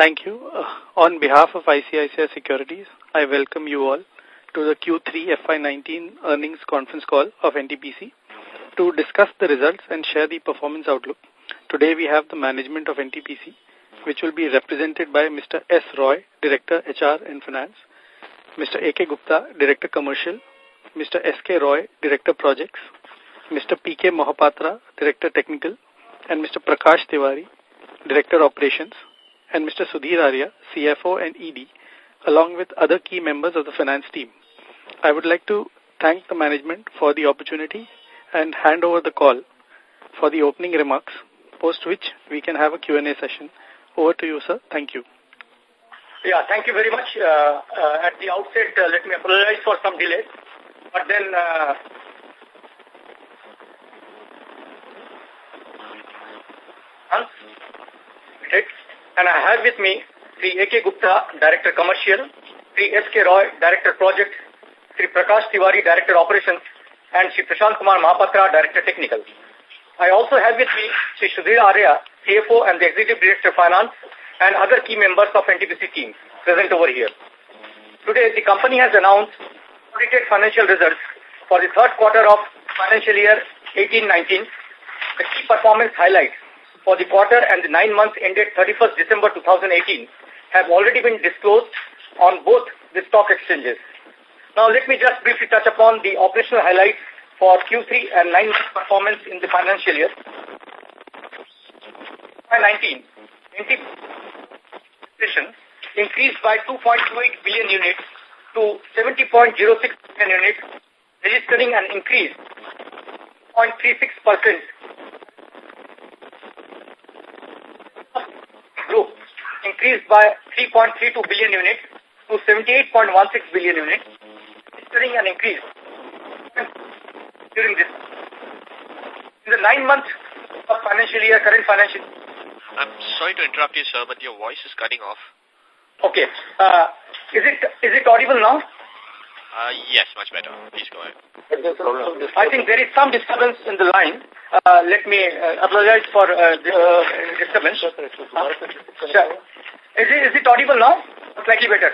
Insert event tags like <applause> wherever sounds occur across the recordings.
Thank you. Uh, on behalf of ICICI Securities, I welcome you all to the Q3 FY19 earnings conference call of NTPC to discuss the results and share the performance outlook. Today we have the management of NTPC, which will be represented by Mr. S. Roy, Director HR and Finance, Mr. A.K. Gupta, Director Commercial, Mr. S.K. Roy, Director Projects, Mr. P.K. Mohapatra, Director Technical, and Mr. Prakash Tiwari, Director Operations, and Mr. Sudhir Arya, CFO and ED, along with other key members of the finance team. I would like to thank the management for the opportunity and hand over the call for the opening remarks, post which we can have a Q&A session. Over to you, sir. Thank you. Yeah, thank you very much. Uh, uh, at the outset, uh, let me apologize for some delay. But then uh, and I have with me Sri A.K. Gupta, Director Commercial, Sri S.K. Roy, Director Project, Sri Prakash Tiwari, Director Operations, and Sri Prashant Kumar Mahapatra, Director Technical. I also have with me Sri Sudhir Arya, CFO and the Executive Director of Finance, and other key members of NTPC team present over here. Today, the company has announced audited financial results for the third quarter of financial year 18-19. The key performance highlights for the quarter and the nine months ended 31st December 2018 have already been disclosed on both the stock exchanges. Now let me just briefly touch upon the operational highlights for Q3 and nine months performance in the financial year. 19, integration increased by 2.28 billion units to 70.06 billion units, registering an increase 0.36 increased by 3.32 billion units to 78.16 billion units, registering an increase during this. In the nine months of financial year, current financial I'm sorry to interrupt you, sir, but your voice is cutting off. Okay. Uh, is it is it audible now? Uh, yes, much better. Please go ahead. I think there is some disturbance in the line. Uh, let me uh, apologize for uh, the uh, disturbance. Uh, is it, is it audible now? Slightly better.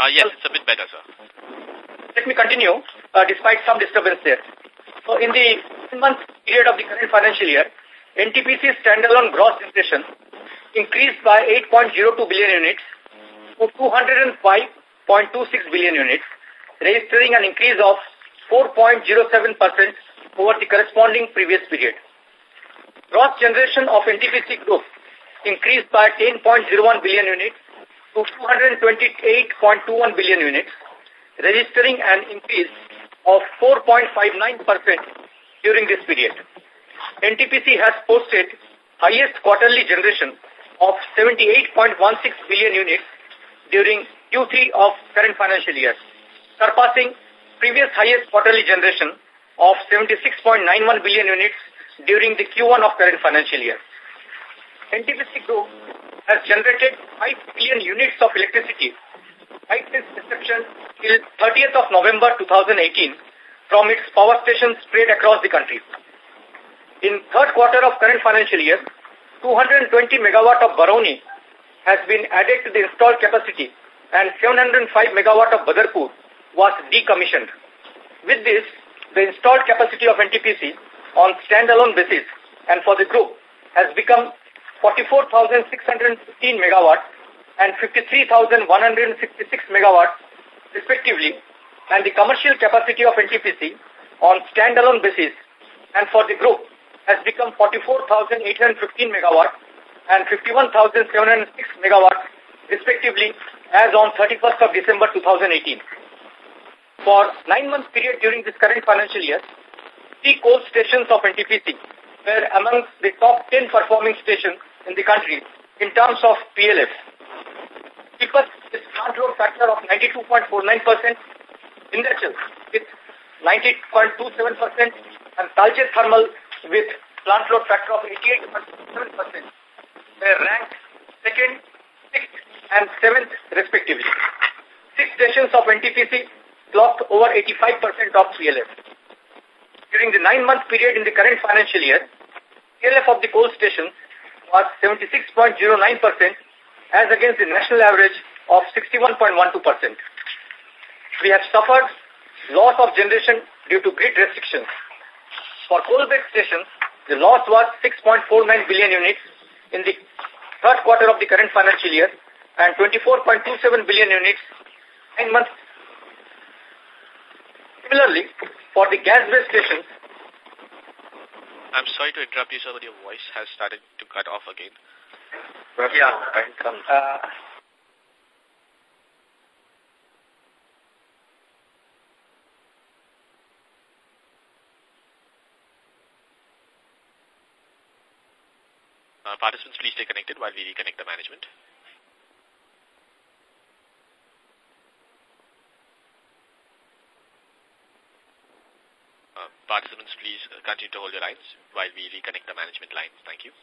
Uh, yes, it's a bit better, sir. Let me continue, uh, despite some disturbance there. So, in the month period of the current financial year, NTPC's standalone gross generation increased by 8.02 billion units to 205.26 billion units, registering an increase of 4.07% over the corresponding previous period. Gross generation of NTPC Group increased by 10.01 billion units to 228.21 billion units, registering an increase of 4.59% during this period. NTPC has posted highest quarterly generation of 78.16 billion units during Q3 of current financial year, surpassing previous highest quarterly generation of 76.91 billion units during the Q1 of current financial year. NTPC Group has generated 5 billion units of electricity right since inception till 30th of November 2018 from its power stations spread across the country. In third quarter of current financial year, 220 megawatt of Barauni has been added to the installed capacity and 705 megawatt of Badarpur was decommissioned. With this, the installed capacity of NTPC on standalone basis and for the group has become 44,615 megawatts and 53,166 megawatts respectively and the commercial capacity of NTPC on standalone basis and for the group has become 44,815 megawatts and 51,706 megawatts respectively as on 31st of December 2018. For nine months period during this current financial year, three coal stations of NTPC were amongst the top 10 performing stations in the country in terms of PLF. Deepak is plant load factor of 92.49%, Vindhyachal with 90.27%, and Talcher Thermal with plant load factor of 88.7%. They ranked second, and seventh respectively. Six stations of NTPC clocked over 85% of PLF. During the nine-month period in the current financial year, PLF of the coal stations was 76.09% as against the national average of 61.12%. We have suffered loss of generation due to grid restrictions. For coal-based stations, the loss was 6.49 billion units in the third quarter of the current financial year and 24.27 billion units in months. Similarly, for the gas-based stations, I'm sorry to interrupt you, sir, but your voice has started to cut off again. Yeah. Uh, Uh, participants, please stay connected while we reconnect the management. Uh, participants, please continue to hold your lines while we reconnect the management lines. Thank you.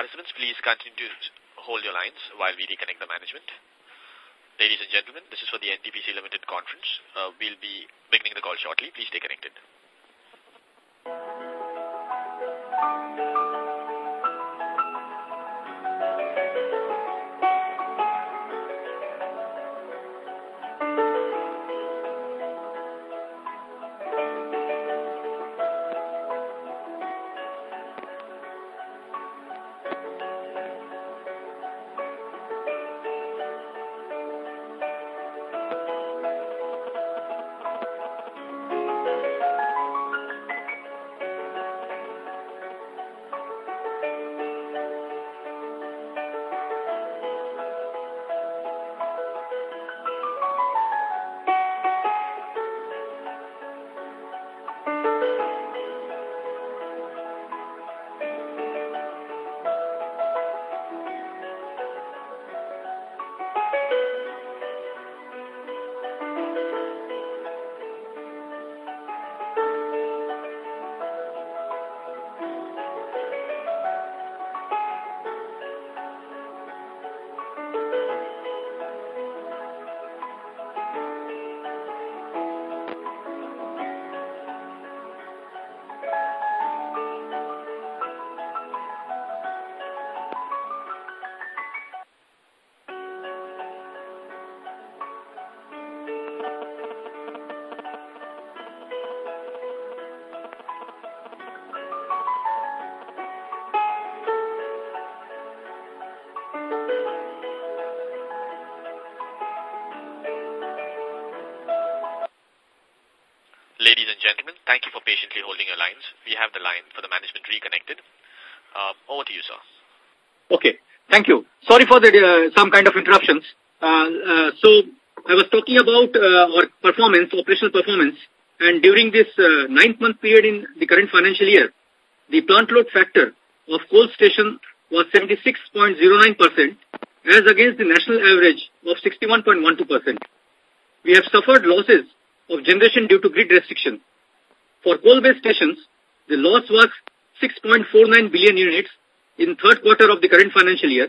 Participants, please continue to hold your lines while we reconnect the management. Ladies and gentlemen, this is for the NTPC Limited conference. Uh, we'll be beginning the call shortly. Please stay connected. Have the line for the management reconnected. Uh, over to you, sir. Okay, thank you. Sorry for the uh, some kind of interruptions. Uh, uh, so I was talking about our performance, operational performance, and during this ninth-month period in the current financial year, the plant load factor of coal station was 76.09% as against the national average of 61.12%. We have suffered losses of generation due to grid restriction. For coal-based stations, the loss was 6.49 billion units in third quarter of the current financial year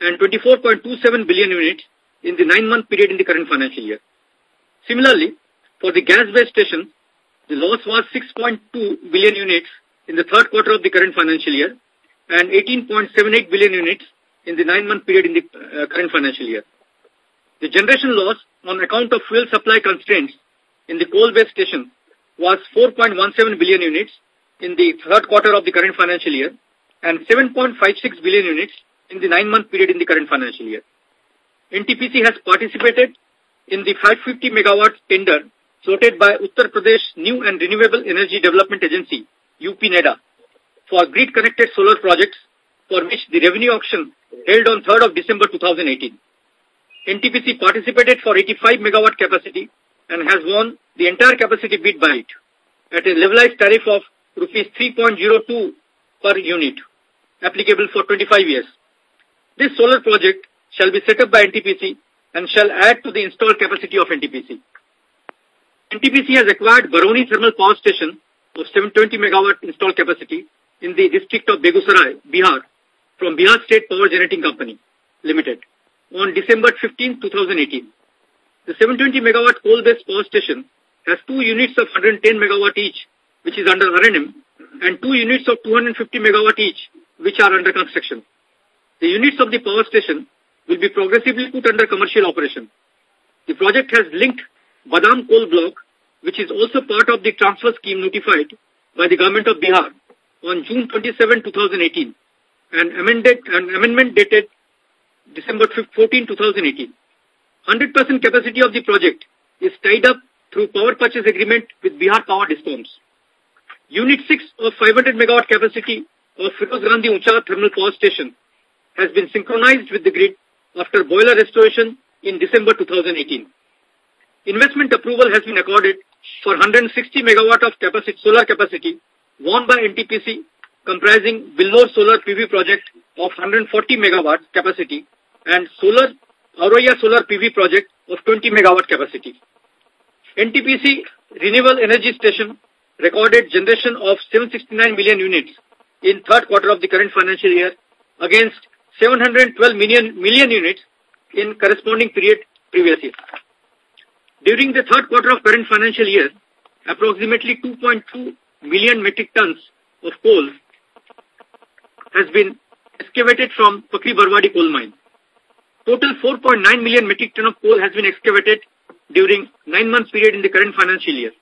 and 24.27 billion units in the nine-month period in the current financial year. Similarly, for the gas-based stations, the loss was 6.2 billion units in the third quarter of the current financial year and 18.78 billion units in the nine-month period in the uh, current financial year. The generation loss on account of fuel supply constraints in the coal-based station was 4.17 billion units in the third quarter of the current financial year and 7.56 billion units in the nine-month period in the current financial year. NTPC has participated in the 550 megawatt tender floated by Uttar Pradesh New and Renewable Energy Development Agency, UPNEDA, for grid-connected solar projects for which the revenue auction held on 3rd of December 2018. NTPC participated for 85 megawatt capacity and has won the entire capacity bid by it at a levelized tariff of rupees 3.02 per unit, applicable for 25 years. This solar project shall be set up by NTPC and shall add to the installed capacity of NTPC. NTPC has acquired Barauni Thermal Power Station of 720 megawatt installed capacity in the district of Begusarai, Bihar, from Bihar State Power Generating Company Limited on December 15, 2018. The 720 megawatt coal-based power station has two units of 110 megawatt each, which is under R&M, and two units of 250 megawatt each, which are under construction. The units of the power station will be progressively put under commercial operation. The project has linked Badam coal block, which is also part of the transfer scheme notified by the government of Bihar on June 27, 2018, and amended, an amendment dated December 14, 2018. 100% capacity of the project is tied up through power purchase agreement with Bihar Power Discoms. Unit 6 of 500 megawatt capacity of Firoz Gandhi Unchahar Thermal Power Station has been synchronized with the grid after boiler restoration in December 2018. Investment approval has been accorded for 160 megawatt of capacity, solar capacity won by NTPC comprising Bilhaur Solar PV project of 140 megawatt capacity and solar Auraiya Solar PV project of 20 megawatt capacity. NTPC Renewable Energy Station recorded generation of 769 million units in third quarter of the current financial year against 712 million, million units in corresponding period previous year. During the third quarter of current financial year, approximately 2.2 million metric tons of coal has been excavated from Pakri Barwadih coal mine. Total 4.9 million metric ton of coal has been excavated during nine months period in the current financial year.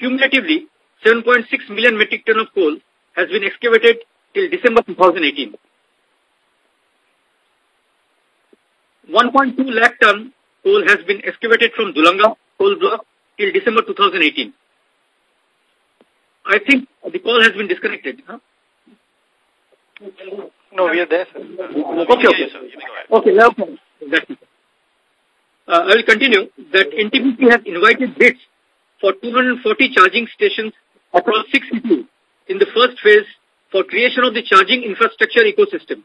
Cumulatively, 7.6 million metric ton of coal has been excavated till December 2018. 1.2 lakh ton coal has been excavated from Dulanga coal block till December 2018. I think the call has been disconnected. Huh? No, we are there, sir. Okay, okay. Okay, now, okay. Uh, I will continue that NTPC has invited bids for 240 charging stations across six cities in the first phase for creation of the charging infrastructure ecosystem.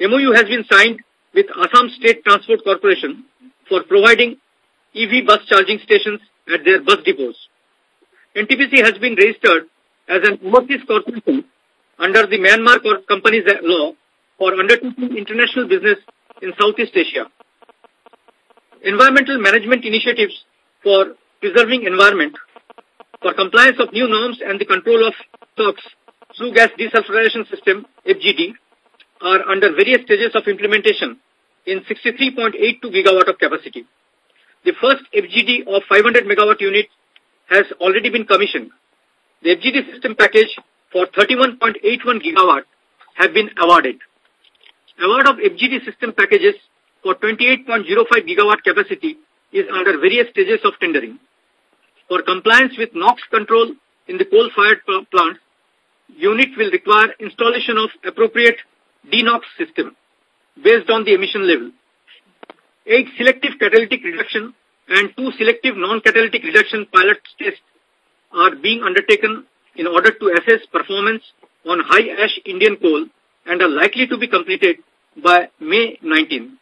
MOU has been signed with Assam State Transport Corporation for providing EV bus charging stations at their bus depots. NTPC has been registered as an overseas corporation under the Myanmar Companies Law for undertaking international business in Southeast Asia. Environmental management initiatives for preserving environment, for compliance of new norms and the control of SOx, flue gas desulfurization system, FGD, are under various stages of implementation in 63.82 gigawatt of capacity. The first FGD of 500 megawatt unit has already been commissioned. The FGD system package for 31.81 gigawatt have been awarded. Award of FGD system packages for 28.05 gigawatt capacity is under various stages of tendering. For compliance with NOx control in the coal-fired plant, unit will require installation of appropriate DeNOx system based on the emission level. Eight selective catalytic reduction and two selective non-catalytic reduction pilot tests are being undertaken in order to assess performance on high ash Indian coal and are likely to be completed by May 19.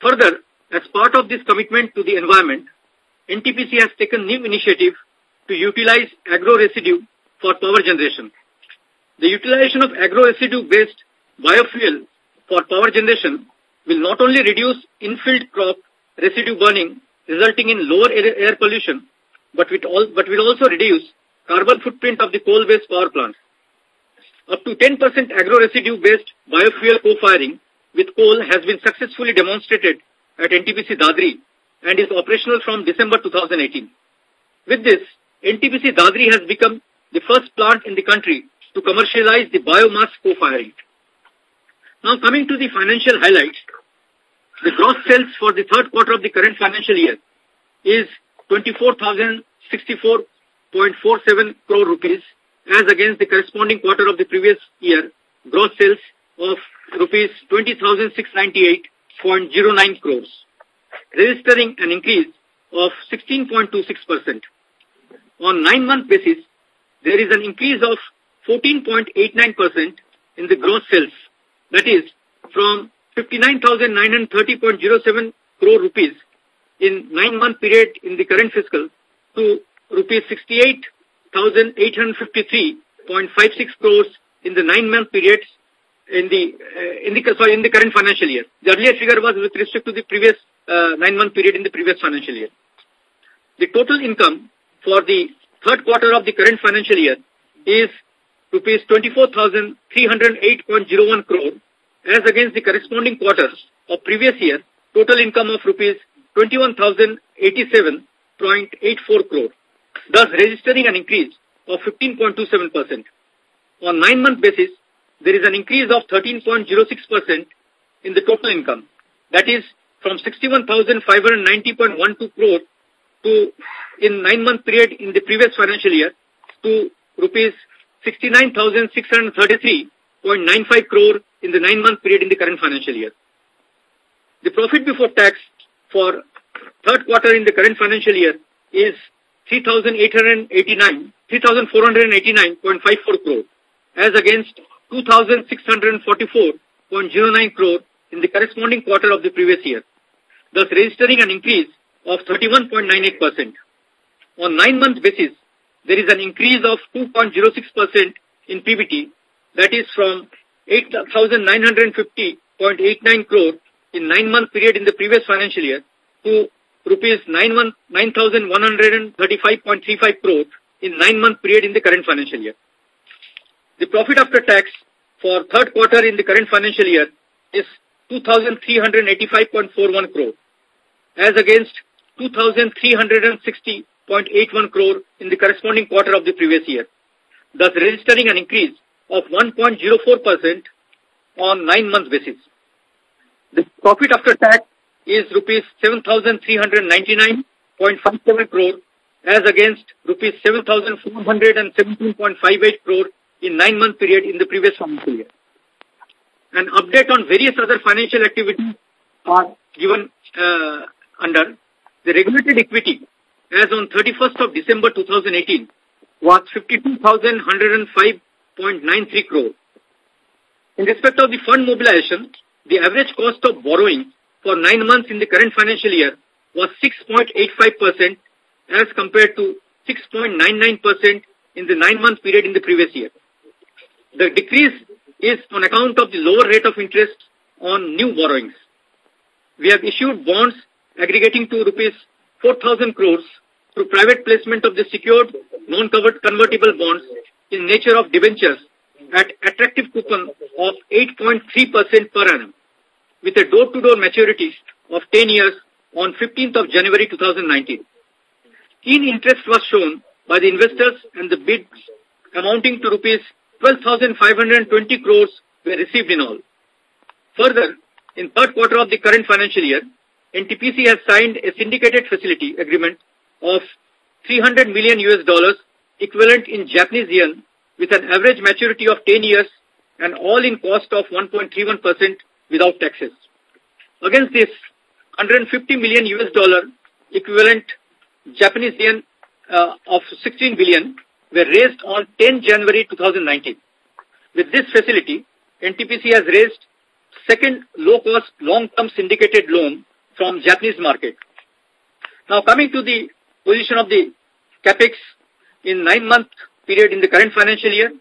Further, as part of this commitment to the environment, NTPC has taken new initiative to utilize agro-residue for power generation. The utilization of agro-residue-based biofuel for power generation will not only reduce infield crop residue burning, resulting in lower air, pollution, but, all, but will also reduce carbon footprint of the coal-based power plants. Up to 10% agro-residue-based biofuel co-firing with coal has been successfully demonstrated at NTPC Dadri and is operational from December 2018. With this, NTPC Dadri has become the first plant in the country to commercialize the biomass co-firing. Now coming to the financial highlights, the gross sales for the third quarter of the current financial year is 24,064.47 crore rupees as against the corresponding quarter of the previous year gross sales of rupees 20,698.09 crores, registering an increase of 16.26%. On nine-month basis, there is an increase of 14.89% in the gross sales, that is, from 59,930.07 crore rupees in nine-month period in the current fiscal to rupees 68,853.56 crores in the nine-month periods in the uh, in the sorry in the current financial year. The earlier figure was with respect to the previous uh, nine-month period in the previous financial year. The total income for the third quarter of the current financial year is rupees 24,308.01 crore as against the corresponding quarters of previous year, total income of rupees 21,087.84 crore, thus registering an increase of 15.27%. On nine-month basis, there is an increase of 13.06% in the total income. That is from 61,590.12 crore to in nine-month period in the previous financial year to rupees 69,633.95 crore in the nine-month period in the current financial year. The profit before tax for third quarter in the current financial year is 3,889, 3,489.54 crore as against 2,644.09 crore in the corresponding quarter of the previous year, thus registering an increase of 31.98%. On nine-month basis, there is an increase of 2.06% in PBT, that is from 8,950.89 crore in nine-month period in the previous financial year to rupees 9,135.35 crore in nine-month period in the current financial year. The profit after tax for third quarter in the current financial year is 2,385.41 crore as against 2,360.81 crore in the corresponding quarter of the previous year, thus registering an increase of 1.04% on nine-month basis. The profit after tax is rupees 7,399.57 crore as against rupees 7,417.58 crore in nine-month period in the previous financial year. An update on various other financial activities are given uh, under the regulated equity as on 31st of December 2018 was 52,105.93 crore. In respect of the fund mobilization, the average cost of borrowing for nine months in the current financial year was 6.85% as compared to 6.99% in the nine-month period in the previous year. The decrease is on account of the lower rate of interest on new borrowings. We have issued bonds aggregating to rupees 4,000 crores through private placement of the secured non-covered convertible bonds in nature of debentures at attractive coupon of 8.3% per annum with a door-to-door -door maturity of 10 years on 15th of January 2019. Keen interest was shown by the investors and the bids amounting to rupees 12,520 crores were received in all. Further, in third quarter of the current financial year, NTPC has signed a syndicated facility agreement of 300 million US dollars equivalent in Japanese yen with an average maturity of 10 years and all-in cost of 1.31% without taxes. Against this, 150 million US dollar equivalent Japanese yen uh, of 16 billion were raised on 10 January 2019. With this facility, NTPC has raised second low-cost long-term syndicated loan from Japanese market. Now coming to the position of the capex in nine-month period in the current financial year,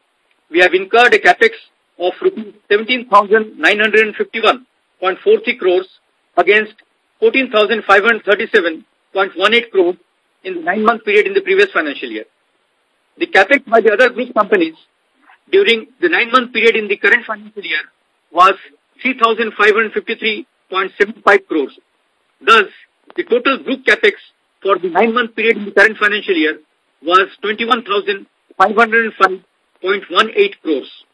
we have incurred a capex of 17,951.40 crores against 14,537.18 crores in the nine-month period in the previous financial year. The capex by the other group companies during the nine-month period in the current financial year was 3,553.75 crores. Thus, the total group capex for the nine-month period in the current financial year was 21,505.18 crores.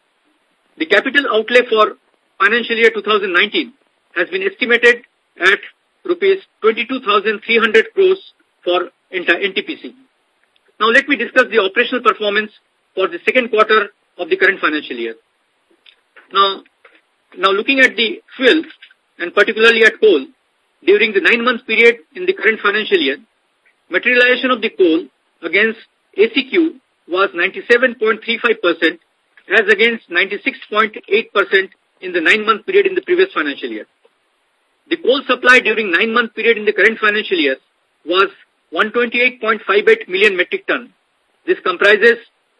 The capital outlay for financial year 2019 has been estimated at rupees 22,300 crores for NTPC. Now let me discuss the operational performance for the second quarter of the current financial year. Now, now looking at the fuel and particularly at coal, during the nine-month period in the current financial year, materialization of the coal against ACQ was 97.35% as against 96.8% in the nine-month period in the previous financial year. The coal supply during nine-month period in the current financial year was 128.58 million metric ton. This comprises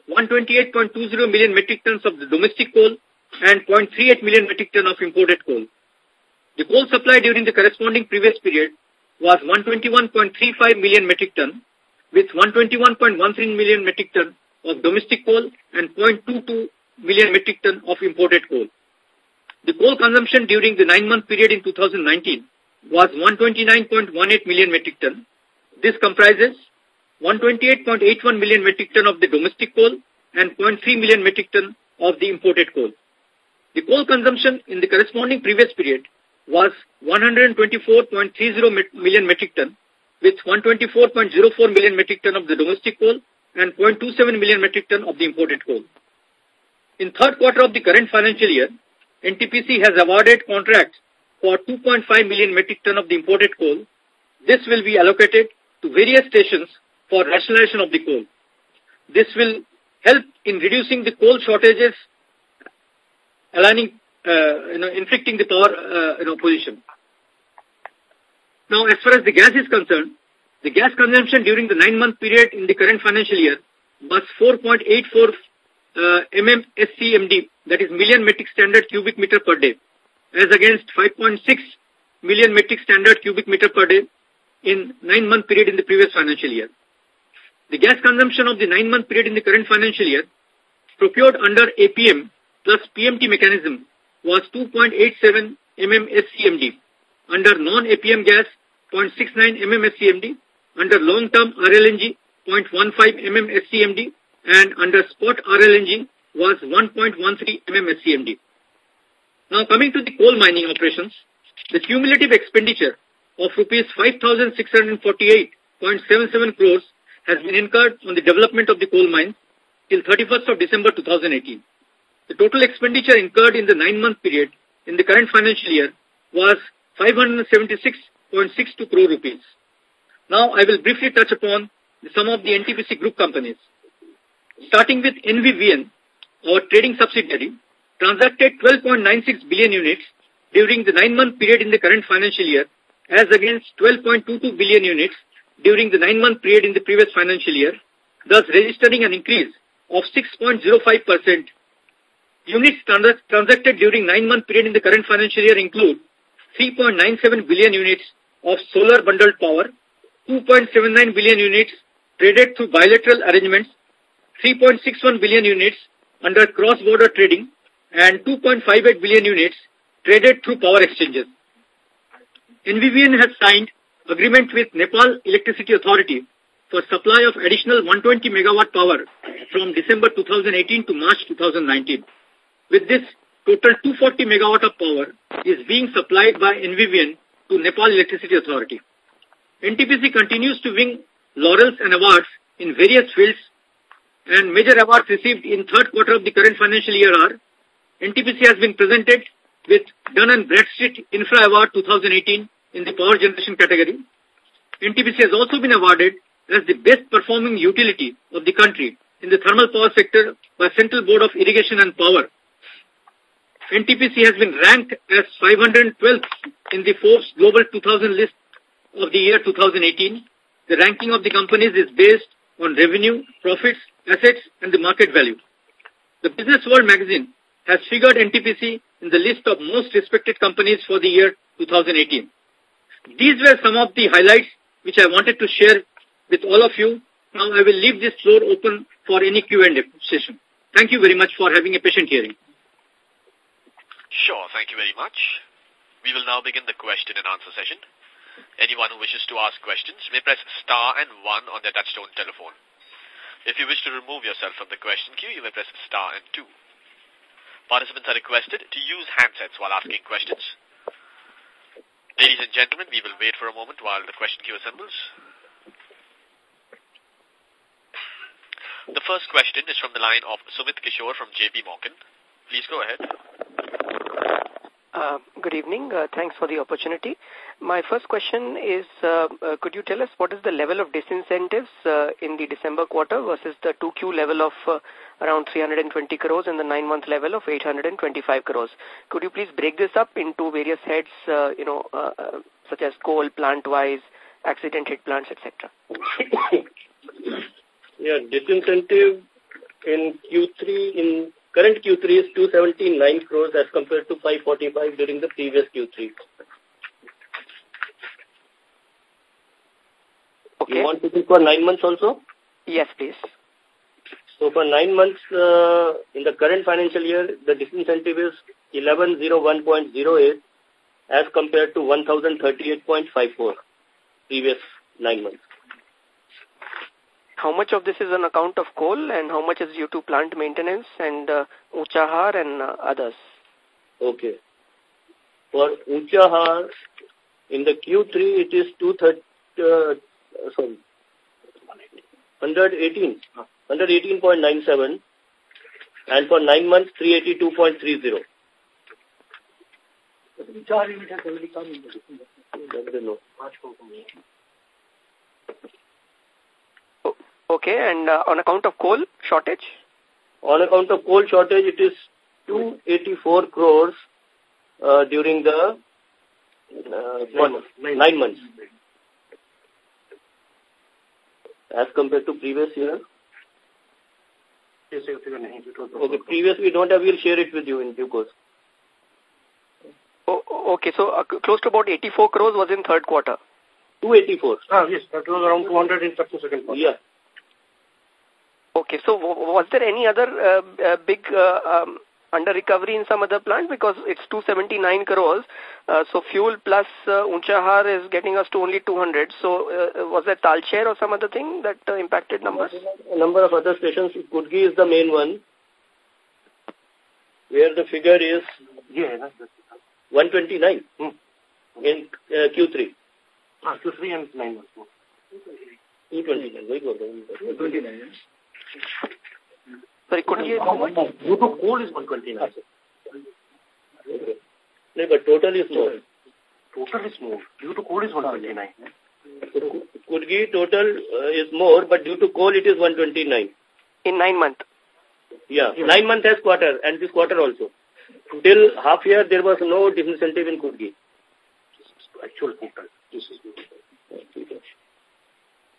128.20 million metric tons of the domestic coal and 0.38 million metric ton of imported coal. The coal supply during the corresponding previous period was 121.35 million metric ton with 121.13 million metric ton of domestic coal and 0.22 million metric ton of imported coal. The coal consumption during the nine-month period in 2019 was 129.18 million metric ton. This comprises 128.81 million metric ton of the domestic coal and 0.3 million metric ton of the imported coal. The coal consumption in the corresponding previous period was 124.30 million metric ton with 124.04 million metric ton of the domestic coal and 0.27 million metric ton of the imported coal. In third quarter of the current financial year, NTPC has awarded contracts for 2.5 million metric ton of the imported coal. This will be allocated to various stations for rationalization of the coal. This will help in reducing the coal shortages, aligning, uh, you know, inflicting the power, uh, you know, position. Now, as far as the gas is concerned, the gas consumption during the nine-month period in the current financial year was 4.84 uh, MMSCMD, that is million metric standard cubic meter per day, as against 5.6 million metric standard cubic meter per day in nine-month period in the previous financial year. The gas consumption of the nine-month period in the current financial year, procured under APM plus PMT mechanism, was 2.87 MMSCMD. Under non-APM gas, 0.69 MMSCMD. Under long-term RLNG, 0.15 MMSCMD. And under spot RLNG was 1.13 MMSCMD. Now coming to the coal mining operations, the cumulative expenditure of rupees 5,648.77 crores has been incurred on the development of the coal mines till 31st of December 2018. The total expenditure incurred in the nine-month period in the current financial year was 576.62 crore rupees. Now I will briefly touch upon some of the NTPC group companies. Starting with NVVN, our trading subsidiary, transacted 12.96 billion units during the nine-month period in the current financial year as against 12.22 billion units during the nine-month period in the previous financial year, thus registering an increase of 6.05%. Units trans transacted during nine-month period in the current financial year include 3.97 billion units of solar bundled power, 2.79 billion units traded through bilateral arrangements, 3.61 billion units under cross-border trading, and 2.58 billion units traded through power exchanges. NVVN has signed agreement with Nepal Electricity Authority for supply of additional 120 megawatt power from December 2018 to March 2019. With this, total 240 megawatt of power is being supplied by NVVN to Nepal Electricity Authority. NTPC continues to win laurels and awards in various fields and major awards received in third quarter of the current financial year are NTPC has been presented with Dun & Bradstreet Infra Award 2018 in the power generation category. NTPC has also been awarded as the best performing utility of the country in the thermal power sector by Central Board of Irrigation and Power. NTPC has been ranked as 512th in the Forbes Global 2000 list of the year 2018. The ranking of the companies is based on revenue, profits, assets, and the market value. The Business World magazine has figured NTPC in the list of most respected companies for the year 2018. These were some of the highlights which I wanted to share with all of you. Now I will leave this floor open for any Q&A session. Thank you very much for having a patient hearing. Sure, thank you very much. We will now begin the question and answer session. Anyone who wishes to ask questions may press star and one on their touchtone telephone. If you wish to remove yourself from the question queue, you may press star and two. Participants are requested to use handsets while asking questions. Ladies and gentlemen, we will wait for a moment while the question queue assembles. The first question is from the line of Sumit Kishore from JP Morgan. Please go ahead. Uh, good evening. Uh, thanks for the opportunity. My first question is, uh, uh, could you tell us what is the level of disincentives uh, in the December quarter versus the 2Q level of uh, around 320 crores and the nine-month level of 825 crores? Could you please break this up into various heads, uh, you know, uh, uh, such as coal, plant-wise, accident-hit plants, etc.? <coughs> yeah, disincentive in Q3 in Current Q3 is 279 crores as compared to 545 during the previous Q3. Okay. You want to do for nine months also? Yes, please. So for nine months uh, in the current financial year, the disincentive is 1101.08 as compared to 1038.54 previous nine months. How much of this is on account of coal and how much is due to plant maintenance and uh, Unchahar and uh, others? Okay. For Unchahar, in the Q3 it is 230, uh, sorry, 118, 118.97 and for 9 months 382.30. Okay, and uh, on account of coal shortage? On account of coal shortage, it is 284 crores uh, during the uh, nine, months. nine months. As compared to previous year, Okay, previous we don't have, we'll share it with you in due course. Oh, okay, so uh, close to about 84 crores was in third quarter. 284. Ah, yes, that was around 200 in second quarter. Yeah. Okay, so was there any other uh, uh, big uh, um, under recovery in some other plant because it's 279 crores. Uh, so fuel plus uh, Unchahar is getting us to only 200. So uh, was that Talcher or some other thing that uh, impacted numbers? A number of other stations. Kudgi is the main one where the figure is yeah, 129 hmm. in uh, Q3. Ah, Q3 and 9 months. 229. Why go down? 29. Sorry, could you how much? Due to coal is 129. Okay. No, but total is more. Total is more. Due to coal is 129. Kudgi total uh, is more, but due to coal it is 129. In nine months. Yeah, nine months as quarter, and this quarter also. Till half year, there was no disincentive in Kudgi. Actual total. This is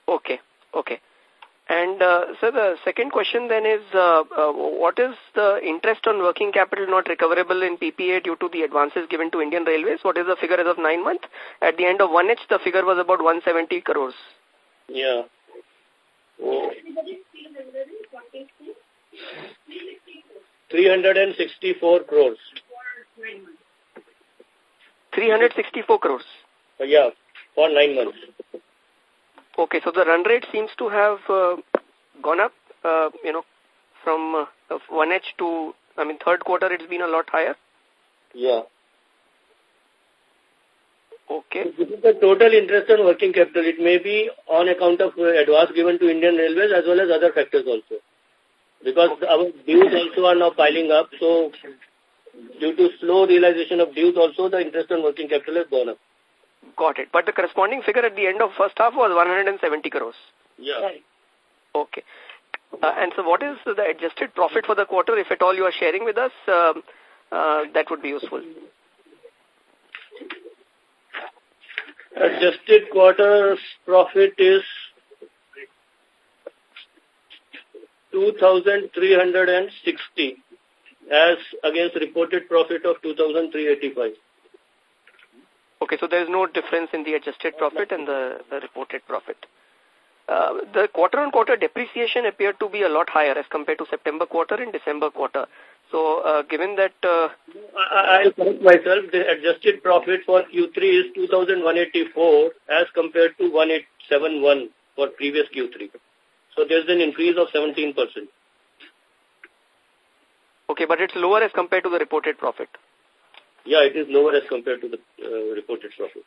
Okay, okay. And, uh, sir, the second question then is, uh, uh, what is the interest on working capital not recoverable in PPA due to the advances given to Indian Railways? What is the figure as of nine months? At the end of 1H, the figure was about 170 crores. Yeah. Oh. 364 crores. 364 crores. Uh, yeah, for nine months. Okay, so the run rate seems to have uh, gone up, uh, you know, from uh, 1H to, I mean, third quarter it's been a lot higher. Yeah. Okay. This is the total interest on working capital. It may be on account of uh, advance given to Indian Railways as well as other factors also. Because okay. our dues also are now piling up, so due to slow realization of dues also, the interest on working capital has gone up. Got it. But the corresponding figure at the end of first half was 170 crores. Yeah. Okay. Uh, and so what is the adjusted profit for the quarter, if at all you are sharing with us? Um, uh, that would be useful. Adjusted quarter's profit is 2,360 as against reported profit of 2,385. Okay, so there is no difference in the adjusted profit and the, the reported profit. Uh, the quarter-on-quarter -quarter depreciation appeared to be a lot higher as compared to September quarter and December quarter. So, uh, given that... Uh, I, will correct myself. The adjusted profit for Q3 is 2,184 as compared to 1,871 for previous Q3. So, there's an increase of 17%. Okay, but it's lower as compared to the reported profit. Yeah, it is lower as compared to the uh, reported profit.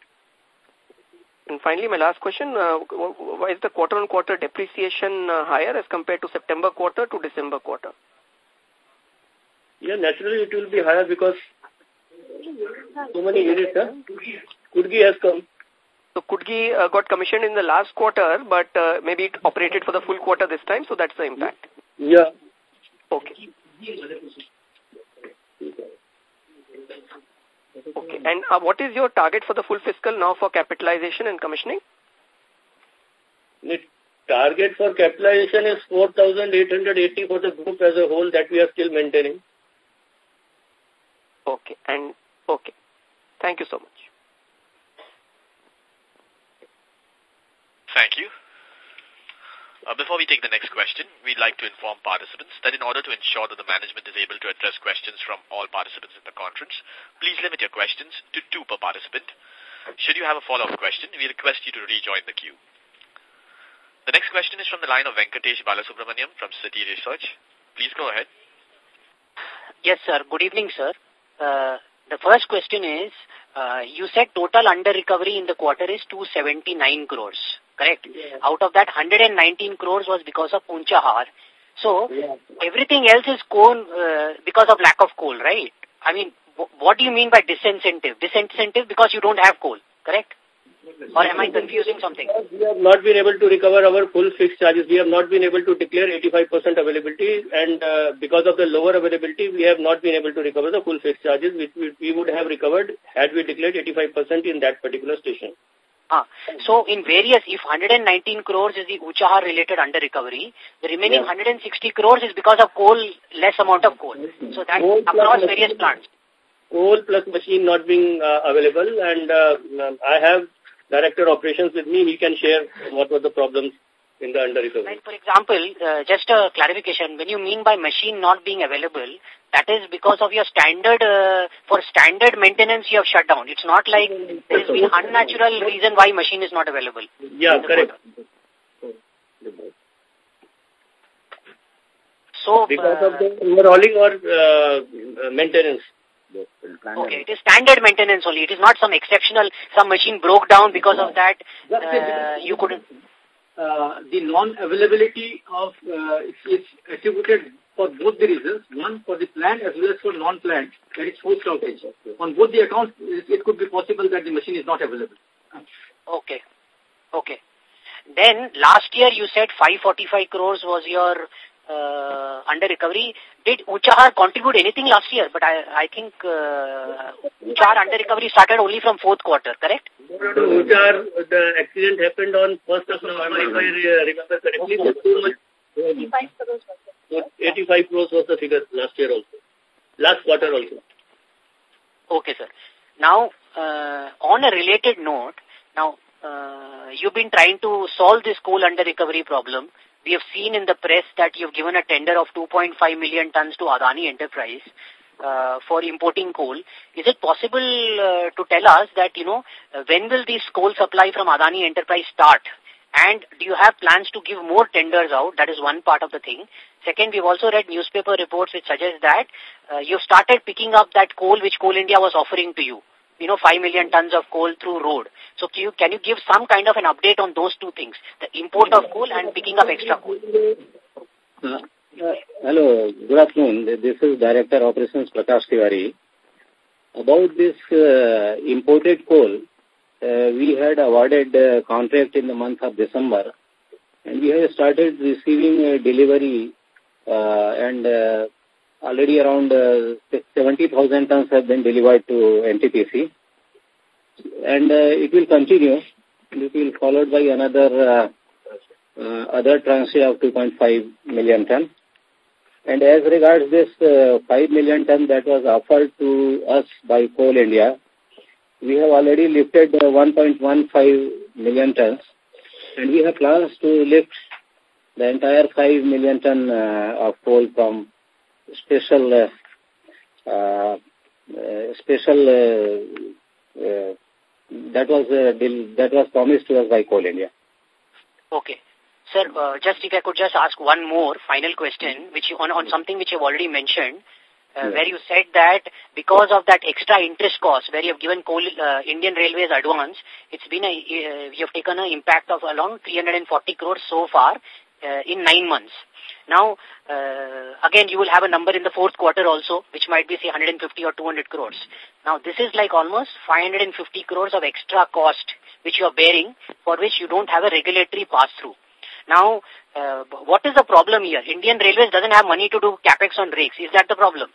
And finally, my last question, uh, why is the quarter-on-quarter -quarter depreciation uh, higher as compared to September quarter to December quarter? Yeah, naturally it will be higher because so many units, huh? Kudgi has come. So Kudgi uh, got commissioned in the last quarter, but uh, maybe it operated for the full quarter this time, so that's the impact. Yeah. Okay. Okay. And uh, what is your target for the full fiscal now for capitalization and commissioning? The target for capitalization is 4,880 for the group as a whole that we are still maintaining. Okay. And okay. Thank you so much. Thank you. Uh, before we take the next question, we'd like to inform participants that in order to ensure that the management is able to address questions from all participants in the conference, please limit your questions to two per participant. Should you have a follow-up question, we request you to rejoin the queue. The next question is from the line of Venkatesh Balasubramaniam from Citi Research. Please go ahead. Yes, sir. Good evening, sir. Uh, the first question is, uh, you said total under recovery in the quarter is 279 crores correct? Yeah. Out of that, 119 crores was because of Unchahar. So, yeah. everything else is coal uh, because of lack of coal, right? I mean, what do you mean by disincentive? Disincentive because you don't have coal, correct? Or am I confusing something? We have not been able to recover our full fixed charges. We have not been able to declare 85% availability and uh, because of the lower availability, we have not been able to recover the full fixed charges which we, we would have recovered had we declared 85% in that particular station. Ah, so in various, if 119 crores is the Unchahar related under recovery, the remaining Yeah. 160 crores is because of coal, less amount of coal. So that's Coal across machine. various plants. Coal plus machine not being uh, available and uh, um, I have director operations with me. He can share what were the problems in the under recovery. Like for example, uh, just a clarification, when you mean by machine not being available, that is because of your standard, uh, for standard maintenance you have shut down. It's not like there has been unnatural reason why machine is not available. Yeah, correct. quarter. So, Because uh, of the overhauling or uh, maintenance. Okay, it is standard maintenance only. It is not some exceptional, some machine broke down because of that, uh, you couldn't. Uh, the non-availability of uh, is, is attributed for both the reasons. One, for the plant as well as for non-plant, that is post outage. On both the accounts, it, it could be possible that the machine is not available. Okay, okay. Then last year you said 545 crores was your uh, under recovery. Did Unchahar contribute anything last year? But I, I think uh, Unchahar under recovery started only from fourth quarter, correct? Uchar, the accident happened on 1st of November, if I remember correctly. So too much, 85 crores was so 85 crores was the figure last year also. Last quarter also. Okay, sir. Now, uh, on a related note, now, uh, you've been trying to solve this coal under recovery problem. We have seen in the press that you've given a tender of 2.5 million tons to Adani Enterprise uh, for importing coal. Is it possible uh, to tell us that, you know, uh, when will this coal supply from Adani Enterprise start? And do you have plans to give more tenders out? That is one part of the thing. Second, we've also read newspaper reports which suggest that uh, you've started picking up that coal which Coal India was offering to you. You know, 5 million tons of coal through road. So can you, can you give some kind of an update on those two things? The import of coal and picking up extra coal. Uh, uh, hello, good afternoon. This is Director Operations Prakash Tiwari. About this uh, imported coal, we had awarded a contract in the month of December and we have started receiving a delivery uh, and uh, already around uh, 70,000 tons have been delivered to NTPC and uh, it will continue. It will be followed by another uh, uh, other tranche of 2.5 million ton. And as regards this uh, 5 million ton that was offered to us by Coal India, we have already lifted uh, 1.15 million tons and we have plans to lift the entire 5 million ton uh, of coal from special uh, uh, uh, special uh, that was that was promised to us by Coal India. Okay. Sir, just if I could just ask one more final question, which on, on something which you've already mentioned, uh, where you said that because of that extra interest cost, where you have given coal, uh, Indian Railways advance, it's been a, uh, you have taken an impact of around 340 crores so far uh, in nine months. Now, uh, again, you will have a number in the fourth quarter also, which might be, say, 150 or 200 crores. Now, this is like almost 550 crores of extra cost which you are bearing, for which you don't have a regulatory pass-through. Now, uh, what is the problem here? Indian Railways doesn't have money to do capex on rakes. Is that the problem?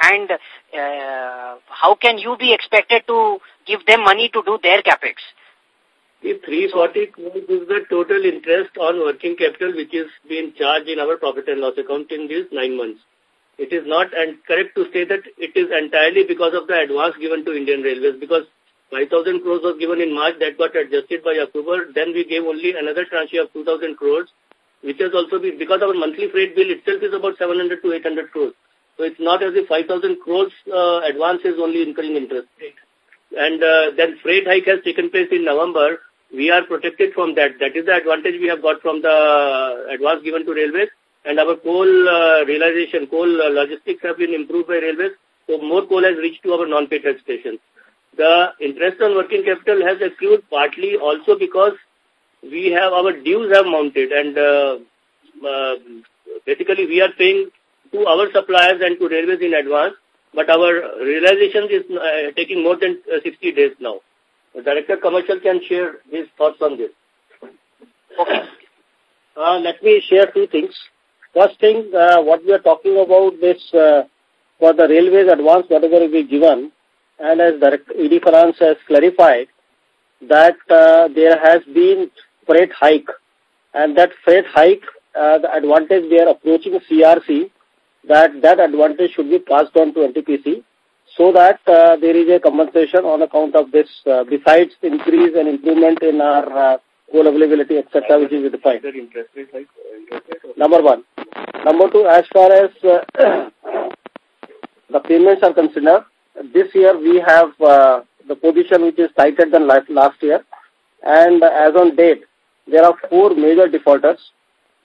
And uh, how can you be expected to give them money to do their capex? The 340 crores is the total interest on working capital which is being charged in our profit and loss account in these nine months. It is not and correct to say that it is entirely because of the advance given to Indian Railways because 5,000 crores was given in March that got adjusted by October. Then we gave only another tranche of 2,000 crores which has also been because our monthly freight bill itself is about 700 to 800 crores. So it's not as if 5,000 crores uh, advance is only incurring interest. And uh, then freight hike has taken place in November. We are protected from that. That is the advantage we have got from the advance given to railways. And our coal uh, realization, coal uh, logistics have been improved by railways. So more coal has reached to our non-paid stations. The interest on working capital has accrued partly also because we have our dues have mounted and uh, uh, basically we are paying to our suppliers and to railways in advance, but our realization is uh, taking more than uh, 60 days now. The Director Commercial can share his thoughts on this. Okay. Uh, let me share two things. First thing, uh, what we are talking about this uh, for the railways advance, whatever we given, and as Director ED Finance has clarified, that uh, there has been freight hike. And that freight hike, uh, the advantage they are approaching CERC, that that advantage should be passed on to NTPC so that uh, there is a compensation on account of this, uh, besides increase and improvement in our uh, coal availability, etc., which is defined. Number one. Number two, as far as uh, <clears throat> the payments are concerned, this year we have uh, the position which is tighter than last, last year. And as on date, there are four major defaulters.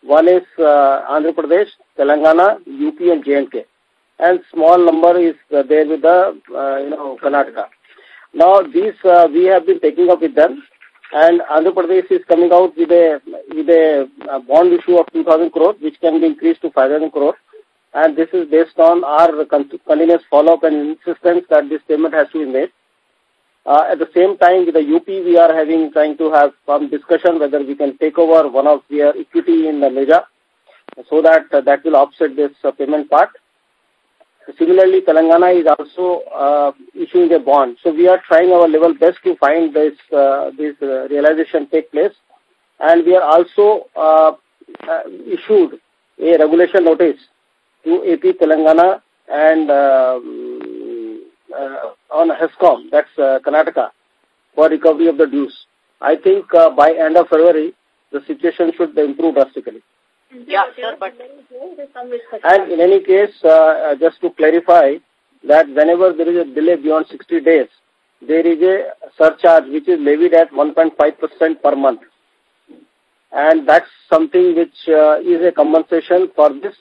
One is uh, Andhra Pradesh, Telangana, UP and J&K. And small number is uh, there with the, uh, you know, Karnataka. Now, these uh, we have been taking up with them. And Andhra Pradesh is coming out with a, with a, a bond issue of 2,000 crore, which can be increased to 5,000 crore. And this is based on our continuous follow-up and insistence that this payment has to be made. Uh, at the same time, with the UP, we are having trying to have some discussion whether we can take over one of their equity in the Meja so that uh, that will offset this uh, payment part. Similarly, Telangana is also uh, issuing a bond. So we are trying our level best to find this uh, this uh, realization take place, and we are also uh, uh, issued a regulation notice to AP Telangana and uh, on HESCOM, that's uh, Karnataka, for recovery of the dues. I think uh, by end of February, the situation should improve drastically. Yeah, sir, but... And in any case, uh, uh, just to clarify, that whenever there is a delay beyond 60 days, there is a surcharge which is levied at 1.5% per month. And that's something which uh, is a compensation for this.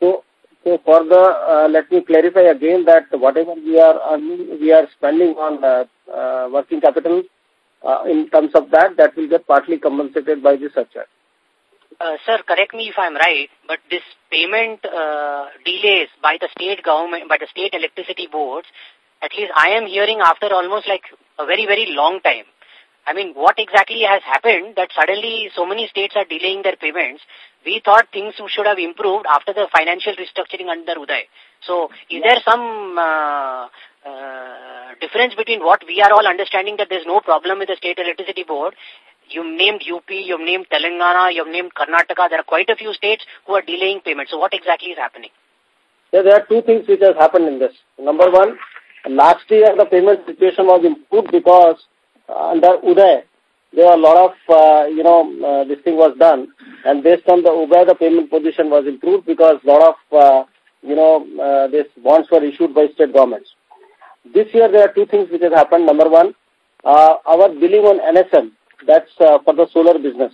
So so for the, uh, let me clarify again that whatever we are earning, we are spending on uh, uh, working capital uh, in terms of that, that will get partly compensated by the surcharge. Uh, sir, correct me if I'm right, but this payment uh, delays by the state government, by the state electricity boards, at least I am hearing after almost like a very, very long time. I mean, what exactly has happened that suddenly so many states are delaying their payments? We thought things should have improved after the financial restructuring under Uday. So, is there some uh, uh, difference between what we are all understanding that there's no problem with the state electricity board? You've named UP, you've named Telangana, you've named Karnataka. There are quite a few states who are delaying payments. So, what exactly is happening? Yeah, there are two things which has happened in this. Number one, last year the payment situation was improved because under Uday, there were a lot of, uh, you know, uh, this thing was done. And based on the Uday, the payment position was improved because a lot of, uh, you know, uh, these bonds were issued by state governments. This year, there are two things which have happened. Number one, uh, our billing on NSM, that's uh, for the solar business.